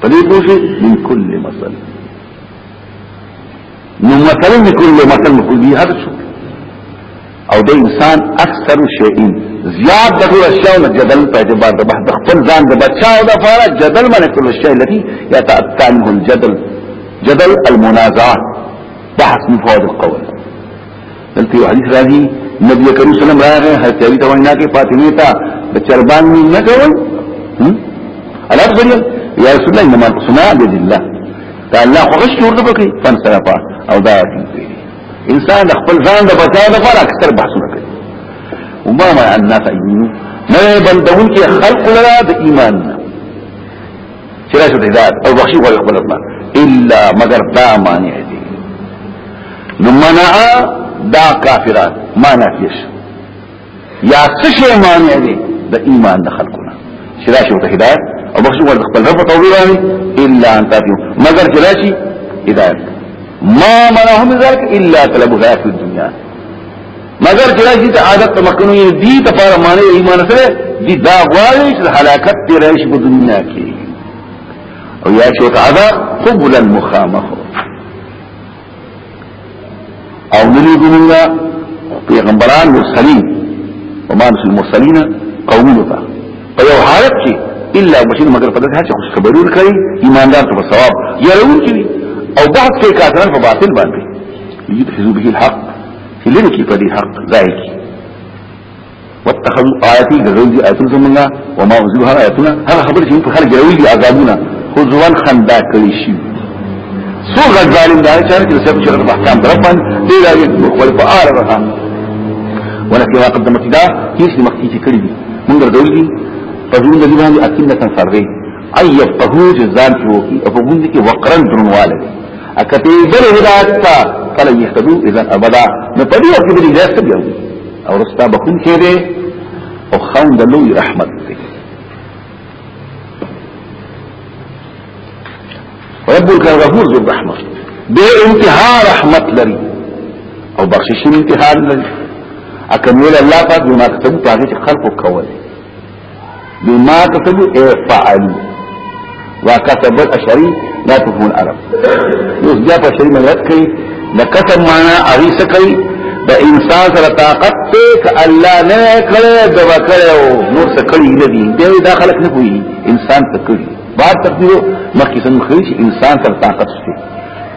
S1: په دې پوښي من کل مثل نو مثل من کل مثل خو دې هر څه او د انسان اکثر شیئین زیاد د ټول اشیاء نه جدل په اعتبار د بحث خپل ځان د بچاو د فاره جدل باندې کول شی لري یا تاتانه الجدل جدل المنازعه بحث مفاد القول دلته یو حدیث راځي نبی کریم صلی الله علیه وسلم حضرت علی ته وینا کوي فاطمه ته د چربان می نه کوي الا تقول یا رسول الله انما قسنا بالله دا الله خو غش ورته کوي فنصرفا او دا انسان د خپل ځان د بچاو لپاره اکثر بحثونه کوي وما ما الناس ايمنون نه بندون کې خلق لرا د ایمان نه چې راشد هدایت او بخشي غوړي خپل خپل الا مگر دا معنی دي نو منع دا کافرات معنی کیش یا څه شی معنی دي د ایمان د خلقونه چې راشد هدایت او بخشي غوړي خپل رب توبه باندې الا ان تاتي مگر چې راشي هدایت ما منعهم ذلك الا طلب هدایت الدنيا مگر چې راځي ته عادت مخکنو یې دي ته پر معنی ایمان سره دي دا غواړي چې هلاکت دې راشي په دنیا کې او یا چې تعالی قبول المخامخ او نری ګمنګا پیغمبران مرسلین وما نسل المرسلین قومي لتا په یو حالت کې الا مشین مگر په دغه چې خوش خبرون کوي ایماندار ته ثواب یې راوړي او بحث کې کاټن په باطل باندې یتحزو به الحق لری کی په دې حق ځای کی واتخذوا آیاتی ګرځول دي آیتونه زمونږه وما انزل هر آیتونه هغه خبر چې په خلک ګرځول دي عذابونه خو ځوان خندا کړی شي سو غږ ظالم دا چې چې سب چې رب احکام در باندې دی راځي خپل په اړه راځه ولکه ما قدمت دا هیڅ مخکې چې کړی دي موږ ګرځول دي په دې باندې باندې اکیل نه څنګه سرغي اي يفقهو جزان کې وو کې په موږ کې وقرن درنواله اکتی بل هدایت تا فلا یهتدو اذن ابدا نو پدی وقت بلی هدایت تا بیاوی او رستا بخون که ده او خون دلوی رحمت ده رب الكرم غفور ذو الرحمة بے انتہا رحمت لري او بخشش انتہا لري اکمیل الله پاک بما کتبو پاگی چه خلقو کولی بما كسبوا ايه فعلوا وكسب الاشعري لا تفهم العرب اوس بیا په شری مدد کوي د قسم معنا اړي سکي د انسان سره طاقت ته ک الله نه کړي د وکړو نور څه کړی نه دي دا داخلك نه کوي انسان ته کړی بعد تقدیر مخکې څنګه انسان سره طاقت شته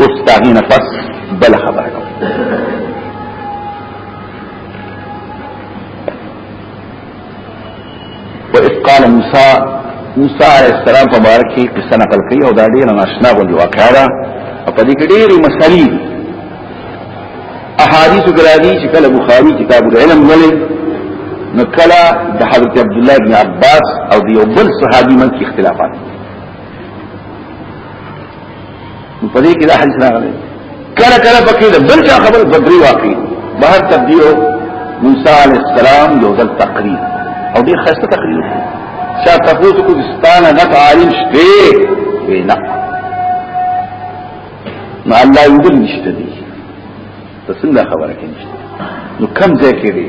S1: اوس تاغي نه پس بل خبره کوم وإذ قال موسى موسى عليه السلام په بار کې قصه نقل کوي او دا ډیر ناشنا غوندي واقعا ده او په دې کې ډېری مسلې احادیث ګرادي چې کله بخاری کتاب العلم ولې نو کله د حضرت عبد الله بن عباس او د یو بل صحابي من کې اختلافات په دې کې دا حدیث راغلی کله کله پکې د بل چا خبر بدري واقع بهر تبدیو موسی علی السلام یو ځل تقریر او دې خسته تقریر چا تاسو کو ستانه غت عالم شته وینا نو الله یو دل نشته دي ته څنګه خبره کوي نو کم ځای کې دی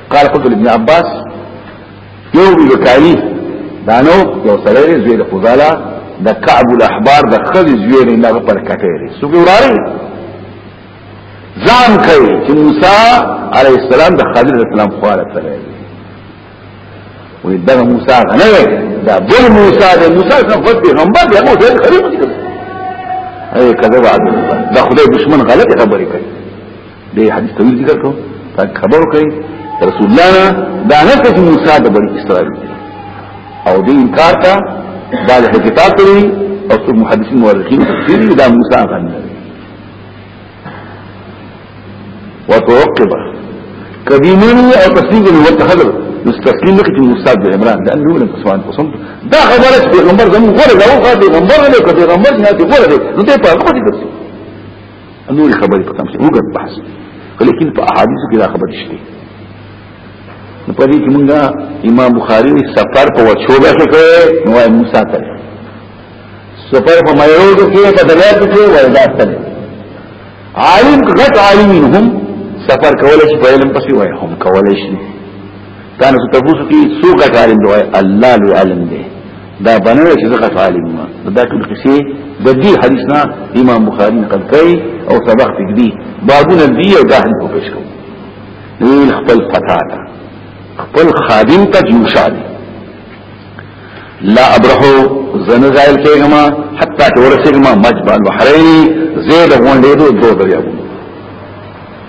S1: قال قلت لابن عباس يوم بكالي دانو یو سره زوی د خدالا د کعب الاحبار د خل زوی نه لغ پر کټېری سو ګوراري ځان کوي چې موسی عليه السلام د خضر السلام خواله سره وي دا موسی غنه دا بل موسی د موسی څخه خپل پیغمبر دی هغه ځای خريب کړ اي کذب عدل دا خدای دشمن غلط خبرې کوي دې حدیث طویل ذکر کو تاکي خبرو کوي رسول الله دا نه چې موسی د بنی اسرائیل او دې انکار تا دا د کتاب ته او څو محدثین مورخین تفسیر دا موسی غنه وتوقب کبیمنی او تسلیم نو وتخذر مستقیم لکه چې موسی د عمران دا نو له سوال قسم دا خبره چې پیغمبر زموږ غره دا وخت پیغمبر له پیغمبر نه دی غره نو ته په هغه کې نور خبرې په تمثيل وګت بحث لیکن په احادیث کې دا خبر شته نو په دې کې مونږه امام بخاری سفر په وچوبه کې کوي نو وايي موسی ته سفر په مېرود کې په دریاب کې وای دا ته عالم غټ عالمین هم سفر کولای شي په علم پسې وای هم کولای شي دا نو تاسو کې څوک عالم دی الله لوی عالم دی دا بنوي چې زغت عالم ما دا ټول قصې د دې حدیث نه امام بخاری نقل کوي او سبق دې بابونه دې او دا هم کوښښ کوي نو خپل پتا ده خپل خادم ته جوشاد لا ابرحو زن زائل کېګما حتا چې ورسېګما مجبل بحرین زید غونډې دوه دریابونه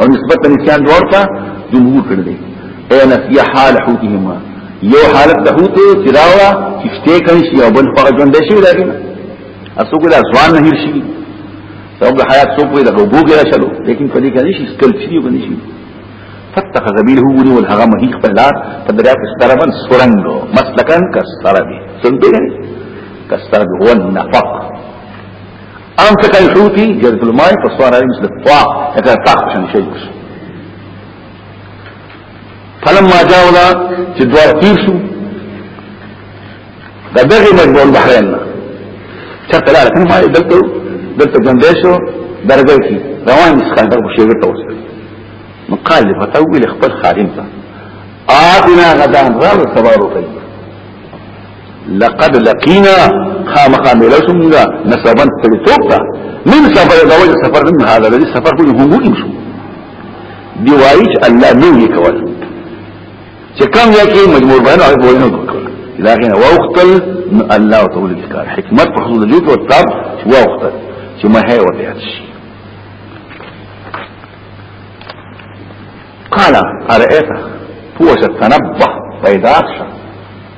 S1: او نسبت نسيان دورتا جمهور کړل اي نسي حال حوتهما یو حالت د حوت چې راوا چې شته کوي شي او بل فقط ژوند شي راځي اسو ګل ځوان نه هیر شي او د حیات څوک وي د غوګو ګره شلو لیکن په دې کې نشي سکل شي او نشي فتق غبیله ونی والهغه مهی خپل لار په دریا کې ستربن سورنګو مسلکان کستره دي څنګه دي کستره هو النفق ام څه کوي حوتي جذب الماء فصار عليه مثل الطاع اذا طاق شان شي فلما جاونا چې دوه تیر شو دا دغه مجبور البحرين چرته لاله کنه ما دلته دلته جندې شو درګه کی روان اسکندر بشیر ته وسه نو قال فتاویل خپل خادم ته آتنا غدان را سبا روپی لقد لقينا خامقا ملسمغا نسبا تلتوبتا من سفر دوجه سفر من هذا الذي سفر هو هو يمشو دی وایچ الله نو یې کول چې کم یا کې مجبور باندې او بوینه وکړ لكن وقتل الله تعالی کې کار حکمت په حدود لیت او تاب وقتل چې ما هي وته شي قال ارئت هو تنبه پیدا شو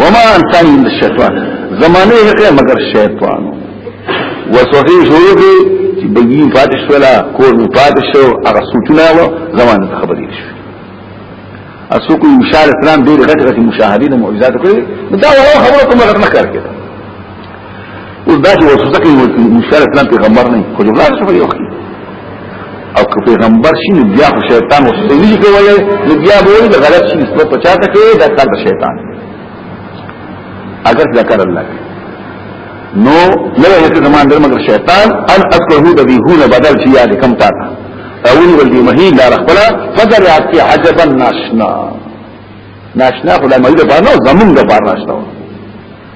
S1: وما انسان من الشیطان زمانه هغه مگر شیطان وسوفي شوږي چې بګین پاتش ولا کور می پاتش شو هغه سوچونه و زمانه خبرې شو اسو کو مشال اسلام ډېر غټ غټ مشاهدین معجزات کړې دا وره خبره کومه غټ نه کار کړې اوس دا چې وسوسه کوي موسی عليه السلام پیغمبر نه خو جمله څه په یو او که پیغمبر شي نو بیا خو شیطان وسوسه نه کوي نو بیا به وایي دا غلط شي نسبت پچا ته کوي دا کار شیطان اگر ذکر الله نو نه یې ته زمان در مگر شیطان ان اذكره د بیهونه بدل شي یا کم تا اول ول دی مهین دار خپل فضل یاتی عجبا ناشنا ناشنا خدای مې د باندې زمون د باندې ناشنا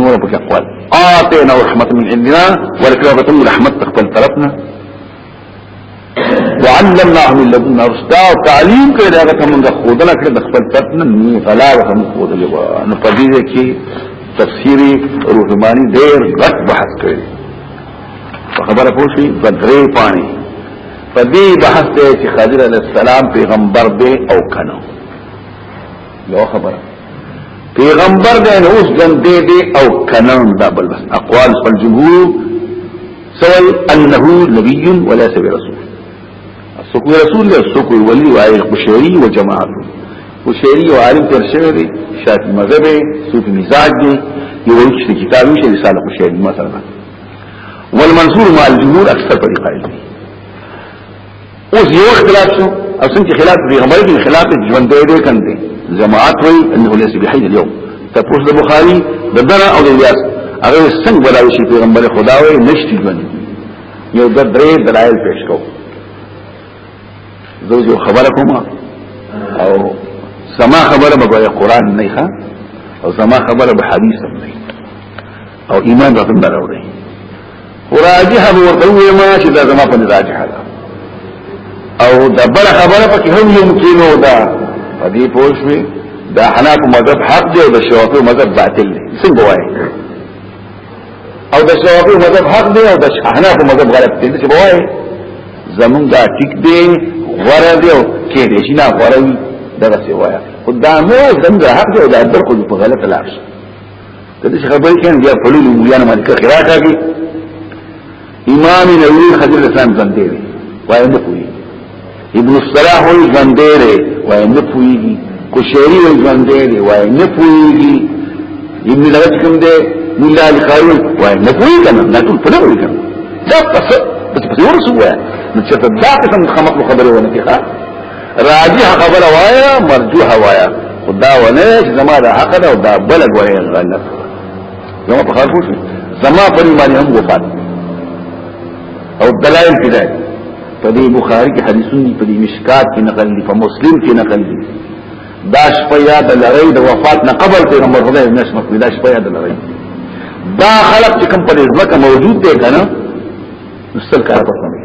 S1: نور په اقوال آتینا رحمت من عندنا ولکه په تم رحمت خپل طرفنا وعلمنا من لدنا رشدا او تعلیم کړی دا ته موږ خودنه کړی د خپل طرفنا نه غلا او هم خودلې و نو په دې کې تفسیری روحمانی ډېر غټ بحث کړی خبره پوه شي د درې پانی په دې بحث ته چې خضر علی السلام پیغمبر دی او کنه یو خبره پیغمبر دې نو اوس ژوندې دې او کنن دا بل بس اقوال خپل جمهور سوي انه نبي ولا سبي رسول سوق رسول له سوق ولي وای بشری و جماعت بشری او عالم تر شوی دی شاعت مذهب صوفي مزاج دی یو چې کتاب نشه رساله بشری مثلا والمنصور مع الجمهور اکثر طریقه دی اوس یو اختلاف شو او څنګه خلاف پیغمبر دی خلاف ژوند دی دی کنده جماعت وی انه ليس بحي اليوم تاسو د بخاری د دره او د الیاس هغه څنګه ولای شي پیغمبر خدا وی نشتی ژوند یو د درې دلایل پیش کو زه یو خبره کوم او سما خبره به قرآن نه ښه او سما خبره به حدیث نه او ایمان راته نه راوړي وراجح به ورته وي ما چې دا زما په راجح ده او دا بل خبره پکې هم ممکنه ده په دې پوښوي دا حناف مذهب حق دی او د شوافی مذهب باطل دی څنګه وایي او د شوافی مذهب حق دی او د حناف مذهب غلط دی څه وایي زمونږ دا ټیک دی غره دی او کې دې شي نه غره دغه څه وایا خدامه زموږ حق دی او د اکبر کو په غلط لار شي کله چې خبرې کین بیا په لوري مولانه باندې کړه راځي امام نووي حضرت اسلام باندې وي وای نه کوي ابن الصلاح وي باندې وي وای نه کوي کوشيري وي باندې وي وای نه کوي ابن لغت کوم دی مولا الخارون وای نه کوي کنه نه ټول په لوري کنه دا پس بس په ورسوه نو چې په دا قسم خمق خبره ونه کیږي راجح خبر وایا مرجوح وایا خدا ونه چې زما د حق ده او دا بل غوړې غنه زما په خاطر شي زما په باندې هم وفات او دلایل کې ده په دې بخاری کې حدیثونه په دې مشکات کې نقل دي په مسلم کې نقل دي دا شپه یاد لري د وفات نه قبل پیغمبر خدای نشمت دا شپه یاد لري دا خلق چې کوم په دې ځکه موجود دی کنه نو سل کار پکې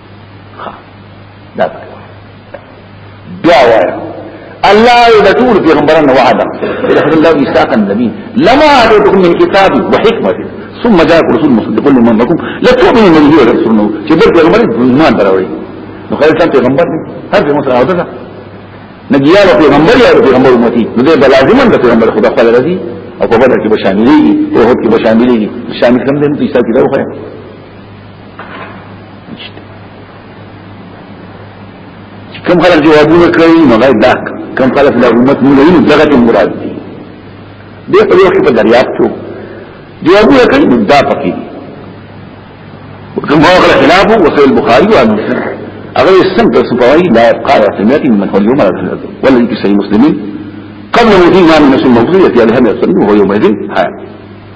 S1: دا بیا وایو الله د ټول پیغمبرانو وعده اخذ الله ميثاقا النبي لما اتيتكم من كتاب وحكمه ثم جاءكم رسول مصدق لما معكم لا تؤمنوا به ولا تؤمنوا چې د پیغمبر ایمان دراوي نو خیر ته پیغمبر دی هر څه مسره اوته نګیا له پیغمبر یا پیغمبر امتی نو دې لازمان د پیغمبر خدا خپل راځي او په بدر کې به شاملېږي او هوت کې به شاملېږي شامل کم دې نو تاسو کې راوخه کم خلق جوابونه کوي نو غي دا کم خلق د امت نه لري دغه مراد دي دې په یو کې په دریاب کې جوابونه کوي دا پکې کوم هغه خلاف او صحیح البخاري او مسلم هغه څنګه سپوي لا يبقى رسميات من كل يوم ولا يجي سي مسلمين قبل وجود ما من مسلم موضوع يتي الهم يصلي وهو يومئذ حياه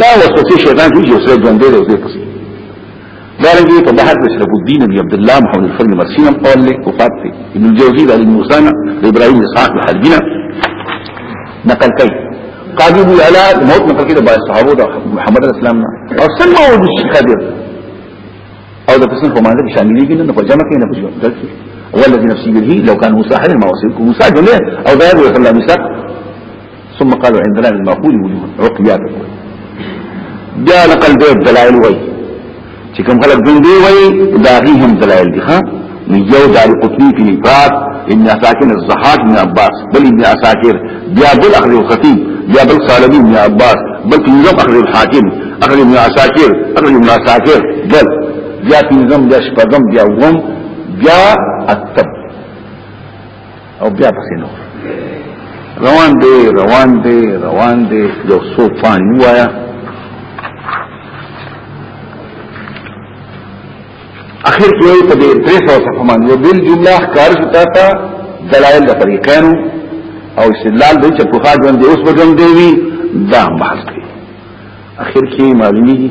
S1: دا وسوسه شیطان کې یو سره ژوندې دی دې پسې دارنګه په بحر کې شرف الدین ابن عبد الله محمد الفرد مرسین هم قول له وفات دی ابن الجوزی د الموسانا د ابراهیم اسحاق الحلبینا نقل کوي قاضي ابو علا موت نقل کوي د باج صحابه د محمد اسلام نه او سمع او د شیخ قادر او د پسن په معنی کې شامل دي نه په جمع کې نه په جواب درته والذي نفسي به لو كان موسى حي ما وصلكم موسى جمله او دا يقول الله مساق ثم قالوا عندنا المعقول وجود عقيات بیا نقل دې دلایل وای چې کوم خلک ګوندې وای دا غي هم دلایل دي ها نو یو دار قطنی فی افراد ابن عساکر الزحاق ابن عباس بل ابن عساکر بیا بل اخذ الخطیب بیا بل صالبی ابن عباس بل تنظم اخذ الحاکم اخذ ابن عساکر اخذ ابن عساکر بل بیا تنظم بیا شپدم بیا وم بیا التب او بیا پسې نو روان دی روان دی روان دی یو څو پانی وایا اخر کې په دې درې سو صفه باندې بل جمله کار شتا تا دلایل د طریقانو او استدلال د چې په خاطر باندې اوس بدن دی دا بحث دی اخر کې معلومیږي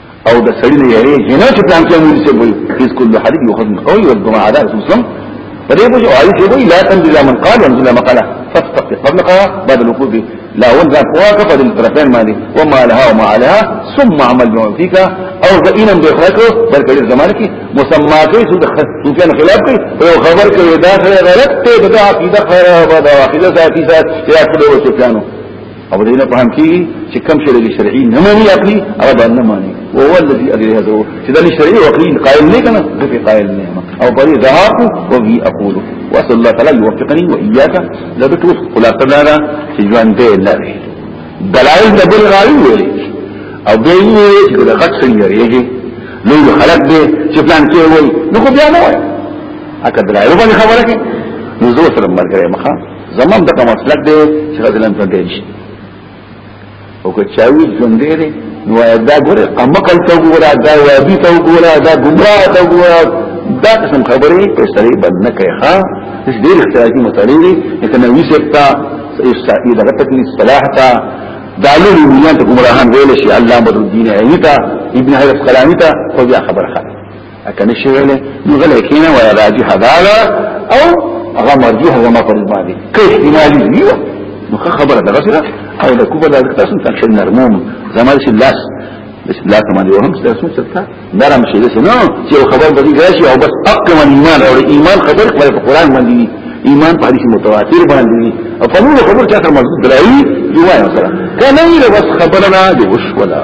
S1: او د سړی نه یې جنا چې پلان کې موږ څه وایو هیڅ کله حد یو خدمت او یو دغه عادت وسم په دې بوجو عالی چې وایي لا تنزل من قال انزل ما قال فاستق قبلك بعد الوقوع لا وانزل قواك فضل الطرفين مالي وما لها وما عليها ثم عمل بما فيك او زئینا به خلقو بل کړي زمانه کې مسما کوي چې صوفیان خلاف کوي او خبر کوي دا غلط ته دا عقیده خرابه دا عقیده ذاتی ذات یا ټول صوفیانو او دې نه فهم کیږي چې کوم شی د شرعي نه مانی عقلي او دا نه مانی او هو الذي اجره هذا چې د شرعي او عقلي قائل نه کنه دغه قائل نه او په دې ذهاب او وی اقول واسال الله تعالی يوفقني واياك لذلك خلاصه دا چې ژوند دې لري دلائل د بل راوي ویلي او به یې چې د غټ څنګه ریږي نو خلک دې چې پلان کې وایي نو خو بیا نه وایي اکه دلائل باندې خبره کې نو زه سره مرګره مخه زمون دغه مسلک دی چې غزلان ته دی شي او که چاوي ژوند دی نو دا ګوره امکل ته ګوره دا وابي ته ګوره دا ګمراه ته ګوره دا قسم خبرې په سړي بند نه کوي ها هیڅ ډېر اختلافي مسلې دي لکه نوې سپتا استعید هغه تکي اصطلاح تا دالو ویان ته ګمراهان ویل شي علامه الدین عینی تا ابن حجر اسقلانی تا خو بیا خبره اکنه شي ویل نو غلې کینه ولا راځي حداله او هغه مرجوح زما په باندې کیف احتمالي دی نو خبره ده غسره او د کوبه د تاسو څنګه شل نرموم زما چې لاس بس لا كمان يوهم تاسو څه نرم شي دسه نو چې خبر به راشي او بس حق من ایمان او ایمان خبر خپل قرآن باندې ایمان په حدیث متواتر باندې او په نور خبر چاته مضبوط درایي دی وایي مثلا کنه بس خبرنا دی وش ولا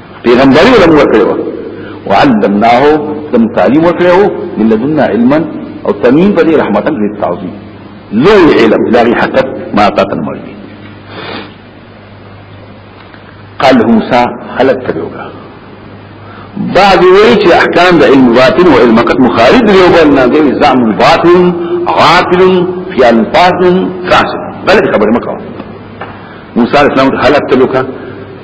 S1: پیغمبري ولم ورکړو وعلمناه تم تعلیم ورکړو من لدنا علما او تمیم په رحمتا للتعظیم لو علم لا حقت ما تاتن مرضی قال موسى خلق کړوګا بعض وی چې احکام د علم باطن او علم قد مخالف دی او بل نه دی زعم باطن عاطل فی الفاظ فاسد بل خبره مکو موسی علیہ السلام خلق کړوګا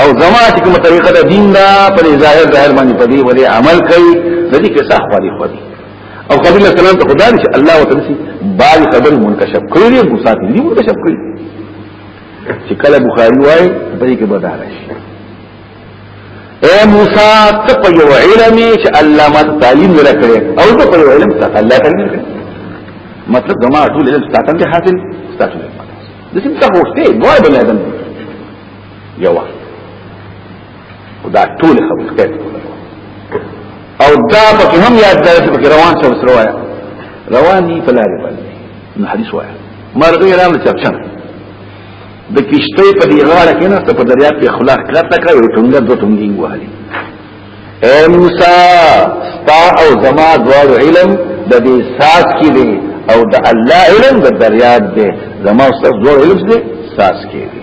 S1: او زما چې کومه طریقه د دین دا په ظاهر ظاهر باندې په دې باندې عمل کوي د دې کیسه خوري خوري او قبل الله سلام ته خدای چې الله وتعالى بال خبر منکشف کړی دی موسی ته دی منکشف کړی چې کله بخاری وای په دې کې بدار شي اے موسی ته په یو علم چې الله ما تعلیم ورکړي او ته په یو علم ته الله تعلیم ورکړي مطلب زما ټول علم ستاسو ته حاصل ستاسو ته د څه څه وخت دی دوه بل ادم یو دا ټول خبر کړه او دا پکې هم یاد ده چې پکې روان څه وسره وایا روان دي په لارې باندې نو حدیث وایا مرغی رام چرچن د کشته په دی غاړه کې نه ته په دریا کې خلاق کړه تا کړو ټنګه دو ټنګي وهلي اے موسی ستا او زما دوار علم د دې ساس کې دی او د الله علم د دریا دی زما او ستا دوار علم دی ساس کې دی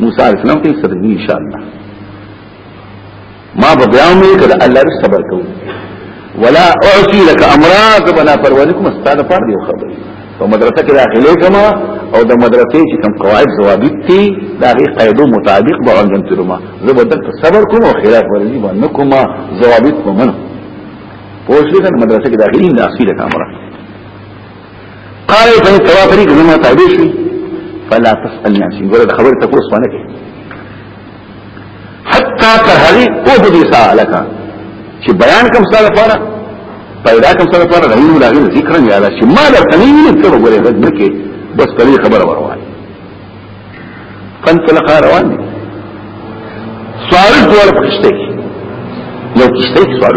S1: موسی علیہ السلام ته صبر ان شاء الله ما بیا مې کړه الله دې صبر کوو ولا اعصي لك امرا فبنا پروانکم استاد پر دی خبر په مدرسه کې داخله کما او د مدرسې چې کوم قواعد ضوابط دي دا غي قاعده مطابق به انجام ترما زه به دلته صبر کوم او خلاف ورزي باندې کوم ضوابط ومنه پوښتنه مدرسه کې داخلي نه اصلي لك امرا قال فإن توافريك زما تعبيشي فلا تسأل ناسي قولت خبرت تقول صفانك حتى تهري أهدي سألك چې بیان کوم سره لپاره پیدا کوم سره لپاره غنیو لاغی ذکر نه یاله چې ما درته نه ویل څه وګورې غږ نکې بس کلی خبره وروان فانطلق روان دي سوال دوه پښته یو کشته سوال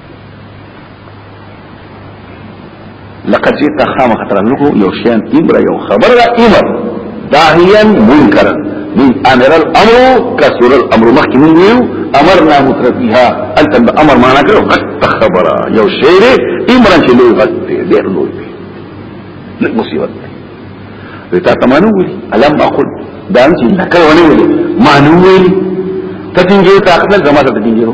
S1: لقد جئت خام خطر لكو یو شیان امر یو خبر دا امر داهیا منکر من امر الامر کسر الامر مخکې من یو امرنا مترفیها انت امر معنا کړو غت خبر یو شی دی امر چې لوی غت دی ډیر لوی دی لږ مصیبت دی تا تمانو وی الم اقول دا چې لکه ونه وی مانو وی تتنجه تا خپل زما ته تتنجه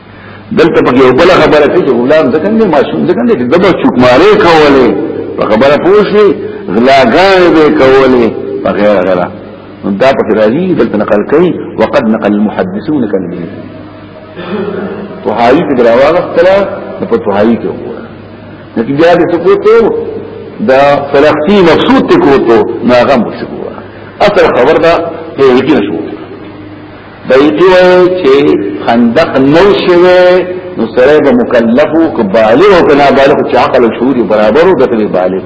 S1: دلته په یو بل خبره کې چې غلام ځکه نه ماشوم ځکه نه دغه چوکمارې کولې په خبره پوښي غلاګان به کولې په غیر غلا دا په راځي دلته نقل کوي وقد نقل المحدثون کلمه طحاوی کې دراواغه تلا په طحاوی کې وګوره نتي بیا دې سکوتو دا فلقتی مقصود ته کوتو ناغم وشو اصل خبر دا هي کې شو بیتی وی چه خندق نو شوه نو سره به مکلفو که بالغ او کنا بالغ چه عقل و شعوری برابرو دقل بالغ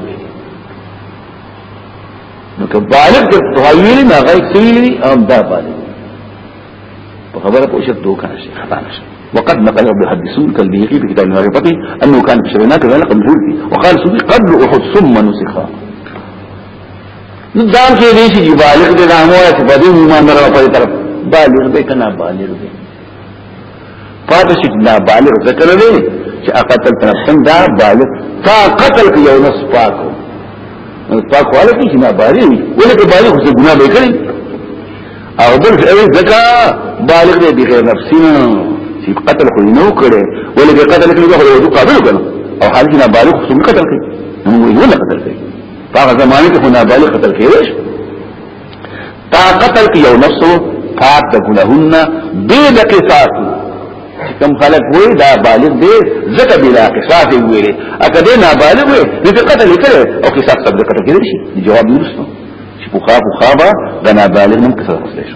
S1: نو که بالغ که تغییری نا غیر سویلی ام دا بالغ په خبره په شرط دوه کار شي خطا نشي وقد نقل ابن الحديثون كالبيقي في كتاب المعرفة أنه كان في شرينات ذلك الجلد وقال سبي قبل أحد ثم نسخا نو دا کې دې شي بالغ دې نه مو چې په دې ایمان درو په طرف بالغ دې کنا بالغ دې پاتې شي دا بالغ ذکر دې چې اقتل تنفسن دا بالغ تا قتل کې یو نس پاکو نو پاکو علي کې نه بالغ ولکه بالغ څه ګناه به کړی او بل څه ځکه بالغ دې بغیر نفسنا چې قتل خو نه وکړي ولکه قتل کې هغه قابل کړو او حال کې نه بالغ څه قتل کوي نو یو نه قتل کوي په هغه زمانه کې خنا بالغ قتل کېږي تا قتل کې یو نفس پاک د ګناهونو نه بے د قصاص کم خلق وې دا بالغ دی زکه بلا قصاص ویلې اګه دې نه بالغ وې دې قتل کړي او قصاص ثبت کړي شي جواب نشته چې بوخا بوخا با د نه بالغ نن قصاص شي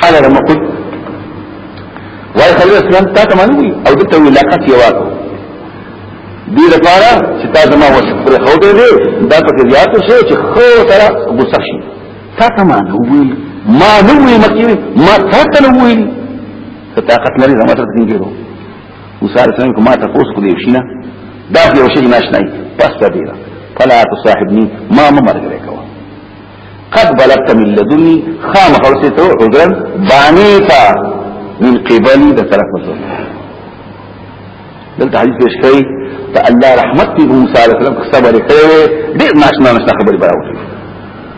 S1: حالا لما قلت وای خلیل اسلام تا ته مانی او دته وی لقب یو واکو دې لپاره چې تا زما وصف پر خو دې دا په زیات شي چې خو سره غوسه شي تا ته مانی وی ما نو وی مکیوی ما تا ته نو وی ته طاقت لري زما ته څنګه موسی علیہ السلام کومه تاسو کو دی شینه دا یو شی ناشنای پس ته دی فلا تصاحبني ما ممرګره کو قد بلغت من لدني خام خلصته عذرا بانيتا من قبلي ده طرف مزور دلته حدیث پیش کړي ته الله رحمت دې موسی علیہ السلام صبر کړو ډیر ناشنا ناشنا خبرې براوته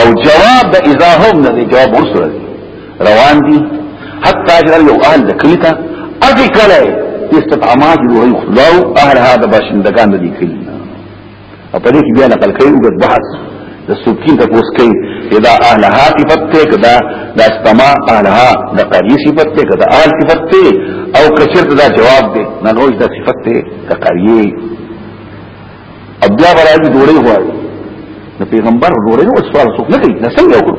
S1: او جواب د اذا هم نه دی جواب ورسره دی روان دي حتى جرى یو اهل د کلی ته اګي کله استطعامات دوی خلاو اهل هذا باشندگان د دې کلی او په دې کې بیا نقل کوي او بحث د سکین ته پوس کوي اذا اهلها صفت ته کدا د استما اهلها د قری صفت ته کدا اهل صفت ته او کشرت دا جواب دی نه نوځ د صفت ته د قریه بیا برازي ډوړې غواړي د پیغمبر ډوړې نو سوال څوک نه کوي دا څنګه وکړو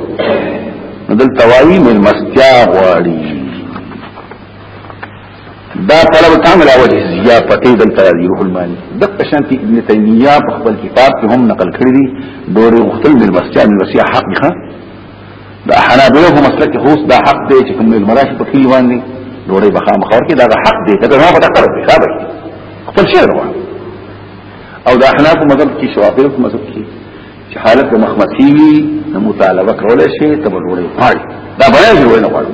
S1: دل توایي مل مستیا غواړي دا طلب تعمل اوجه زیا پتی دل ترازی روح المانی دق شانتی ابن تیمیہ په خپل کتاب کې هم نقل کړی دی دورې غختل مل مستیا مل وسیع حق نه دا حنابلو په مسلک هوس دا حق دی چې کوم المراشد په کلی باندې ډوړې بخا مخور کې دا حق دی دا نه پټه کړو ښه به خپل شعر روان او دا احناف مذهب کې شوافی په مذهب کې چې حالت د مخمسی وي نو مطالبه کولای شي ته ډوړې پاړي دا بیان دی ونه غواړي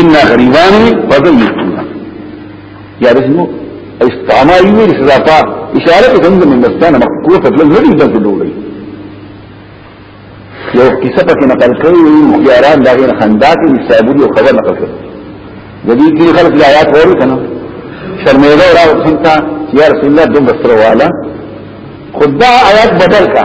S1: ان غریبان بدل یتنا یا رسمو استعما یو رسدا پا اشاره ته څنګه من دستانه مقوه په لږ لري د ډوړي یو کیسه پکې نقل کړی مخیاران دا غیر خندات نصابو یو خبر نقل کړی د دې کې خلک د آیات وره کنه شرمېده را وسنتا یا رسول الله دوم بستر والا خدا آیات بدل کا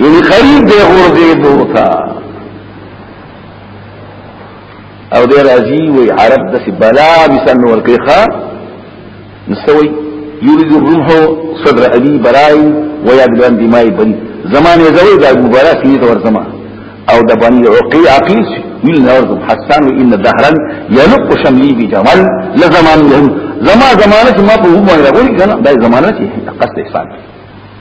S1: یعنی قریب دی غورځې دوتا او دی راځي وی عرب د بلا مثال نور کوي ښا نسوي يريد الرمح صدر ابي براي ويد بان دماء بني زمانه زوي د ابو برا سي تور زما او د بني عقي عقيس ويل نور حسان ان دهرا يلق شملي بجمال لزمان لهم زما زمانه ما په هو باندې راغلي کنه دا زمانه چې قصد احسان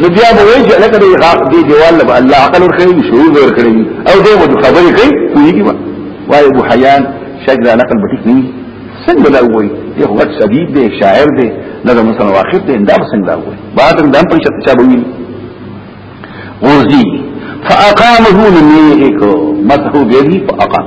S1: نو بیا به وایي چې لکه دې غاق دې دیوال له الله عقل ورکړي شعور ورکړي او دې مو خبرې کوي کوي ما وای ابو حیان شجر نقل بټیک نه څنګه دا وایي یو وخت شدید دی شاعر دی نه د مثلا واقف دی دا څنګه دا وایي بعد دا په شت چا وایي غوزي فاقامه من يهيكو مسحو بيدي فاقام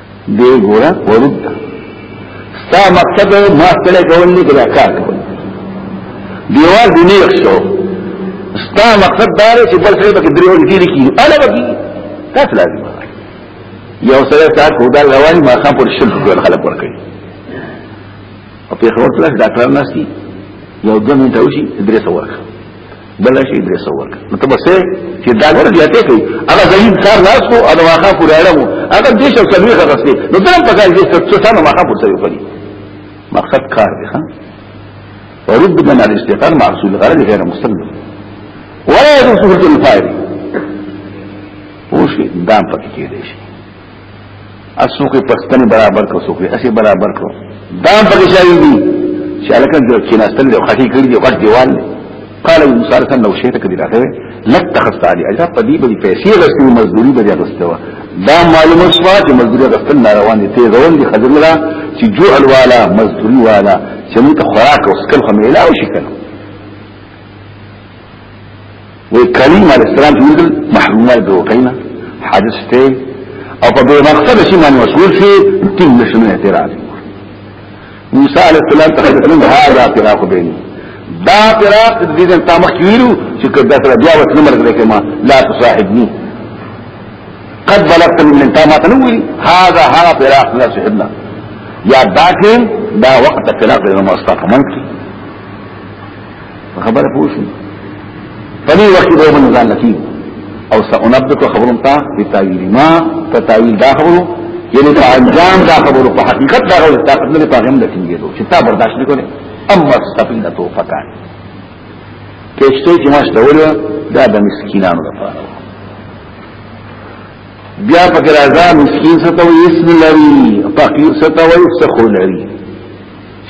S1: دی ګورا ورود دا ستا مقصد ما سره کول نه کړه کار کول دیوار دی نه شو ستا مقصد دا چې بل څه به دریو دي کی اله به تاسو لازم یو سره تا کودا روان ما خام پر شل کول خلک ور کوي او په خور تلک ډاکټر ناشتي یو دمه ته وشي درې سوال بل شي دې څور نو ته بس چې دا ګور دی ته کوي هغه زمين کار لاس کو او واخا پورې اړمو هغه دې شو سلوي غسته نو ته په کار دې څه څه نو واخا پورې کوي مقصد کار دی ها ورد من الاستقرار مع رسول غرض غیر مستقبل ولا يدرس في الفائل وش دام پکې کېږي اسو کې پښتني برابر کو سو کې اسی برابر کو دا پکې شایي دي چې الکه د کیناستل دی خټي کړی دی غټ دیوال قال موسی صلی الله علیه وسلم کدی راغی لک تخص علی اجا پدی به پیسې غسل مزدوری به غستوا دا معلومه شوا چې مزدوری غسل نه روان دي ته روان دي خضر لا چې جوع والا مزدوری والا چې موږ خوراک او سکل خمیلا او شکل وی کریم علیہ السلام چې موږ محرومه د وکینا حادث ته او په دې مقصد شي باندې مسؤل شي تیم نشنه اعتراض موسی علیہ السلام ته خدمت هغه اعتراف بیني دا اعتراض د دې ته مخ کیلو چې کدا سره بیا وت نمبر دې کما لا تصاحبني قد بلغت من انت ما تنوي هذا هذا فراق لا صاحبنا یا دا کې دا وخت فراق د مستقمن کې خبر پوښي په دې وخت به من ځان لکی او سأنبتك خبرم تا بتاویل ما تتاویل دا خبرو یعنی په انجام دا خبرو په حقیقت دا غوړ تا خپل په غم لکین دو چې تا برداشت نکوله اما السفینه تو فکان کېشته چې ماش ته وړو دا د مسکینانو لپاره بیا په ګرازا مسکین ستوي اسم لري فقیر ستوي سخو لري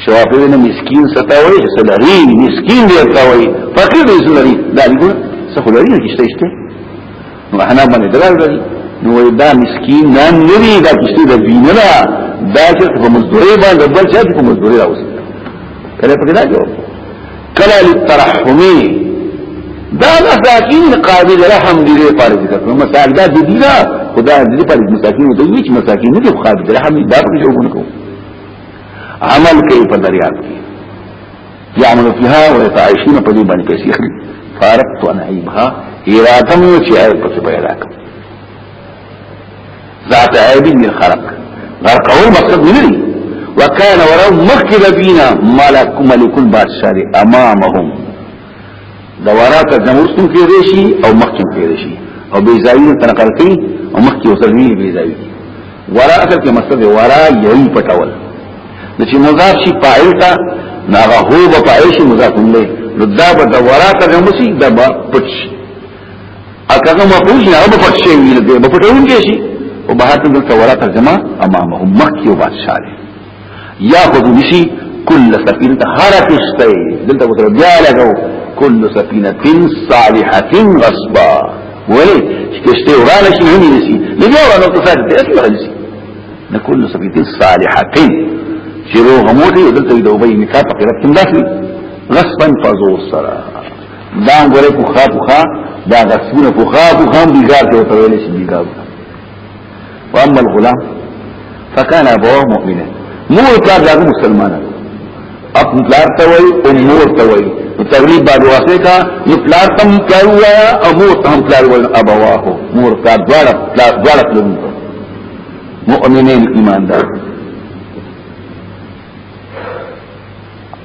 S1: شوافی وینا مسکین ستاوی سلری مسکین دی ستاوی فقیر دی سلری دا لګو څه خلری نه کیشته شته نو احنا باندې درال دی نو دا مسکین نه نری دا کیشته د دین نه دا چې په مزدوري باندې بل چې په مزدوري راوس کله په دا جو کله للترحمی دا مساکین قابل رحم دی پر ذکر نو مساکین دا دی نه خدای دې پر مساکین دوی چې مساکین نه دي قابل رحم دا په جوړونه کوي عمل کوي په دریاب کې يعمل فيها ويتعيشون په دې باندې پیسې اخلي فارقت عن عيبها اراده مو چې عيب پکې پیدا کړ ذات عيب من خلق غرق اول مقصد نه لري وكان وراء مخکې لبینا ملک ملک بادشاہ امامهم دوارا کا جمورستم کې دی شي او مخکې کې دی شي او بی ځایونه تنقل کوي او مخکې وسلوي بی ځای ورا اصل کې مقصد ورا یوي پټول د چې مضاف شي فاعل تا ناغه هو به فاعل شي مضاف له نو دا به د ورا کا جموسی دا به پټ شي اګه ما پوښ نه به پټ شي ویل به پټون کې شي او بهر ته د ورا ترجمه امامه مخکې او بادشاہ یاخذ بشي كل سفينه هر کشته دلته وته بیا لګو كل سفينه صالحه غصبا ولې کشته ورانه شي هم نسی نه بیا ورانه ته ساده دې اسمه نسی نه كل سفينه صالحه چې روغ موټي دلته د وبې نکاح په قرب کې داخلي غصبا فزو سرا دا غره کو خا کو خا دا غصبونه کو خا کو خام دي ګار ته وتویل شي دي ګار واما الغلام فكان ابوه مؤمنا مور پلار داغه مسلمان اپ پلار ته وای او مور ته وای نو تغلیب بعد واسه کا نو پلار تم پلار وایا او مور ته هم پلار وای ابواه مور پلار دواړه پلار دواړه پلان مؤمنین ایماندار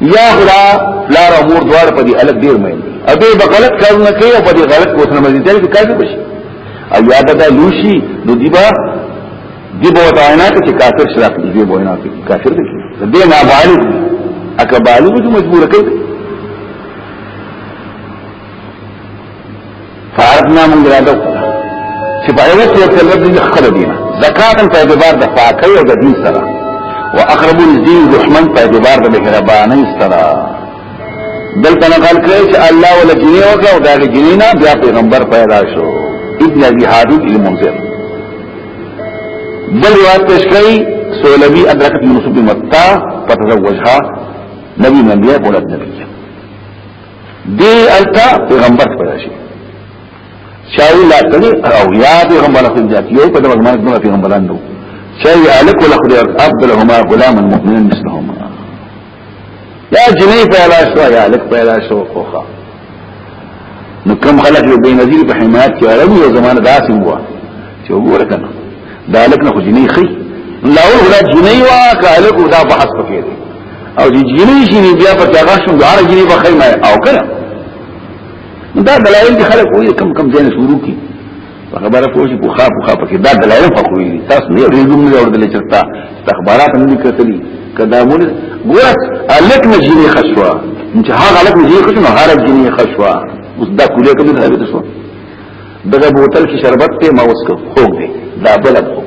S1: یا خدا لار امور دوار په دې الګ ډیر مې ابه به غلط کارونه کوي او په دې غلط کوتنه مې دې ته کار بشي او یاد ده لوشي نو دیبا دیبا وتاینه چې کافر شرک دی به نه کافر دی دې نه باندې اکه باندې مجبور کوي فارتنا من ګرادو چې په یو څه کې لږ دې خره دي زکات په اعتبار د فاقې او د دین سره واقرب الدين رحمن په اعتبار د مهرباني سره دلته نه قال کړی چې الله ولا جنې وکړه او دا جنې نه بیا پیغمبر پیدا شو ابن ابي حارث المنذر بل روایت پیش کړی سولبی ادرکت یوسف بن متا فتزوجها نبی من انبیاء ولد نبی دی التا پیغمبر پیدا شي چاوی لا کړي او یا پیغمبر خو ځات یو په دغه مرګ نه پیغمبران نو چای الک ولا خدای افضلهما غلاما مؤمنا مثلهما یا جنې پیدا شو یا الک پیدا شو خوخه نو کم خلک یو بین نظیر په حمایت کې اړوي او زمانه داسې وو چې وګوره کنه دا الک نه خو جنې خي لا ول غلا جنې وا کالک دا بحث پکې دی او چې جنې شي بیا په هغه شون دعا جنې په خیمه او کړه دا دلایل دي خلک وایي کم کم ځای شروع کی په خبره پوه شي بوخا بوخا پکې دا دلایل خو کوي تاسو نه ریډوم نه اوردل چرتا استخبارات هم لیکتلی کدا مول ګورت الک نه جنې خشوا چې هغه الک نه جنې خشوا هغه جنې خشوا اوس دا کولې کوم نه هبه تاسو دغه بوتل کې شربت ته ما اوس کو خوګ دی دا بلد خوګ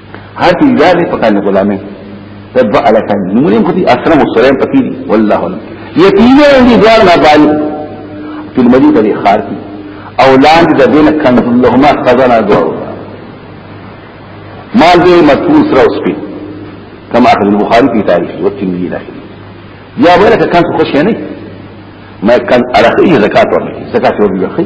S1: هر کی دا دی پکان غلامه تبع الکان نمونیم کتی اکرم السلام پکی دی والله والله یتیمه دی دوار مبال فی المدینه دی خار کی اولاد د دین کنز اللهم خزانه دوار مال دی مطلوس را اسپی کما اخذ البخاری فی تاریخ و تنوی الاخر یا ولکه کان خوش نه ما كان على خيه زكاة ورحي زكاة ورحي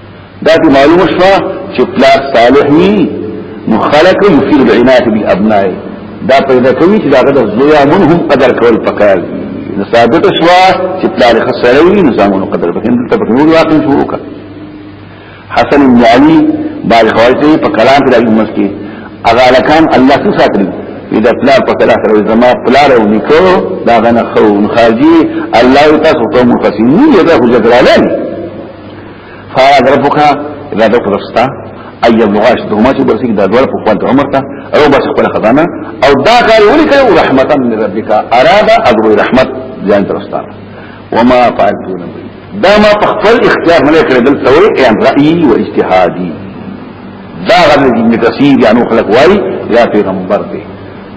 S1: دا ته معلومه شوه چې پلار صالح وي نو خلق یفیر العنایت بالابناء دا پیدا کوي چې داغه د زویا مون هم قدر کول پکار دي نو ثابت شوه چې پلار خسره وي نو زمونو قدر به هم ته په نور واقع شو وکړه حسن بن علی بعد خوایته په کلام کې د مسکی اغه لکان الله څخه ساتلی اذا پلار په کلا سره زما پلار او نکو دا غنه خو خارجي الله تاسو ته مخسنی دا خو جګړه فارد ربك اذا ذكر رفستا اي يبلغ اشدهما چې برسي دا دوړ په خپل عمر ته او بس خپل خزانه او دا کار ولي کوي رحمتا من ربك اراد اجر رحمت ځان ترستا وما فعلت نبي دا ما په خپل اختیار نه کړې دل څوري ان رايي او اجتهادي دا غل دي متسيب يعني خلق واي يا پیغمبر دي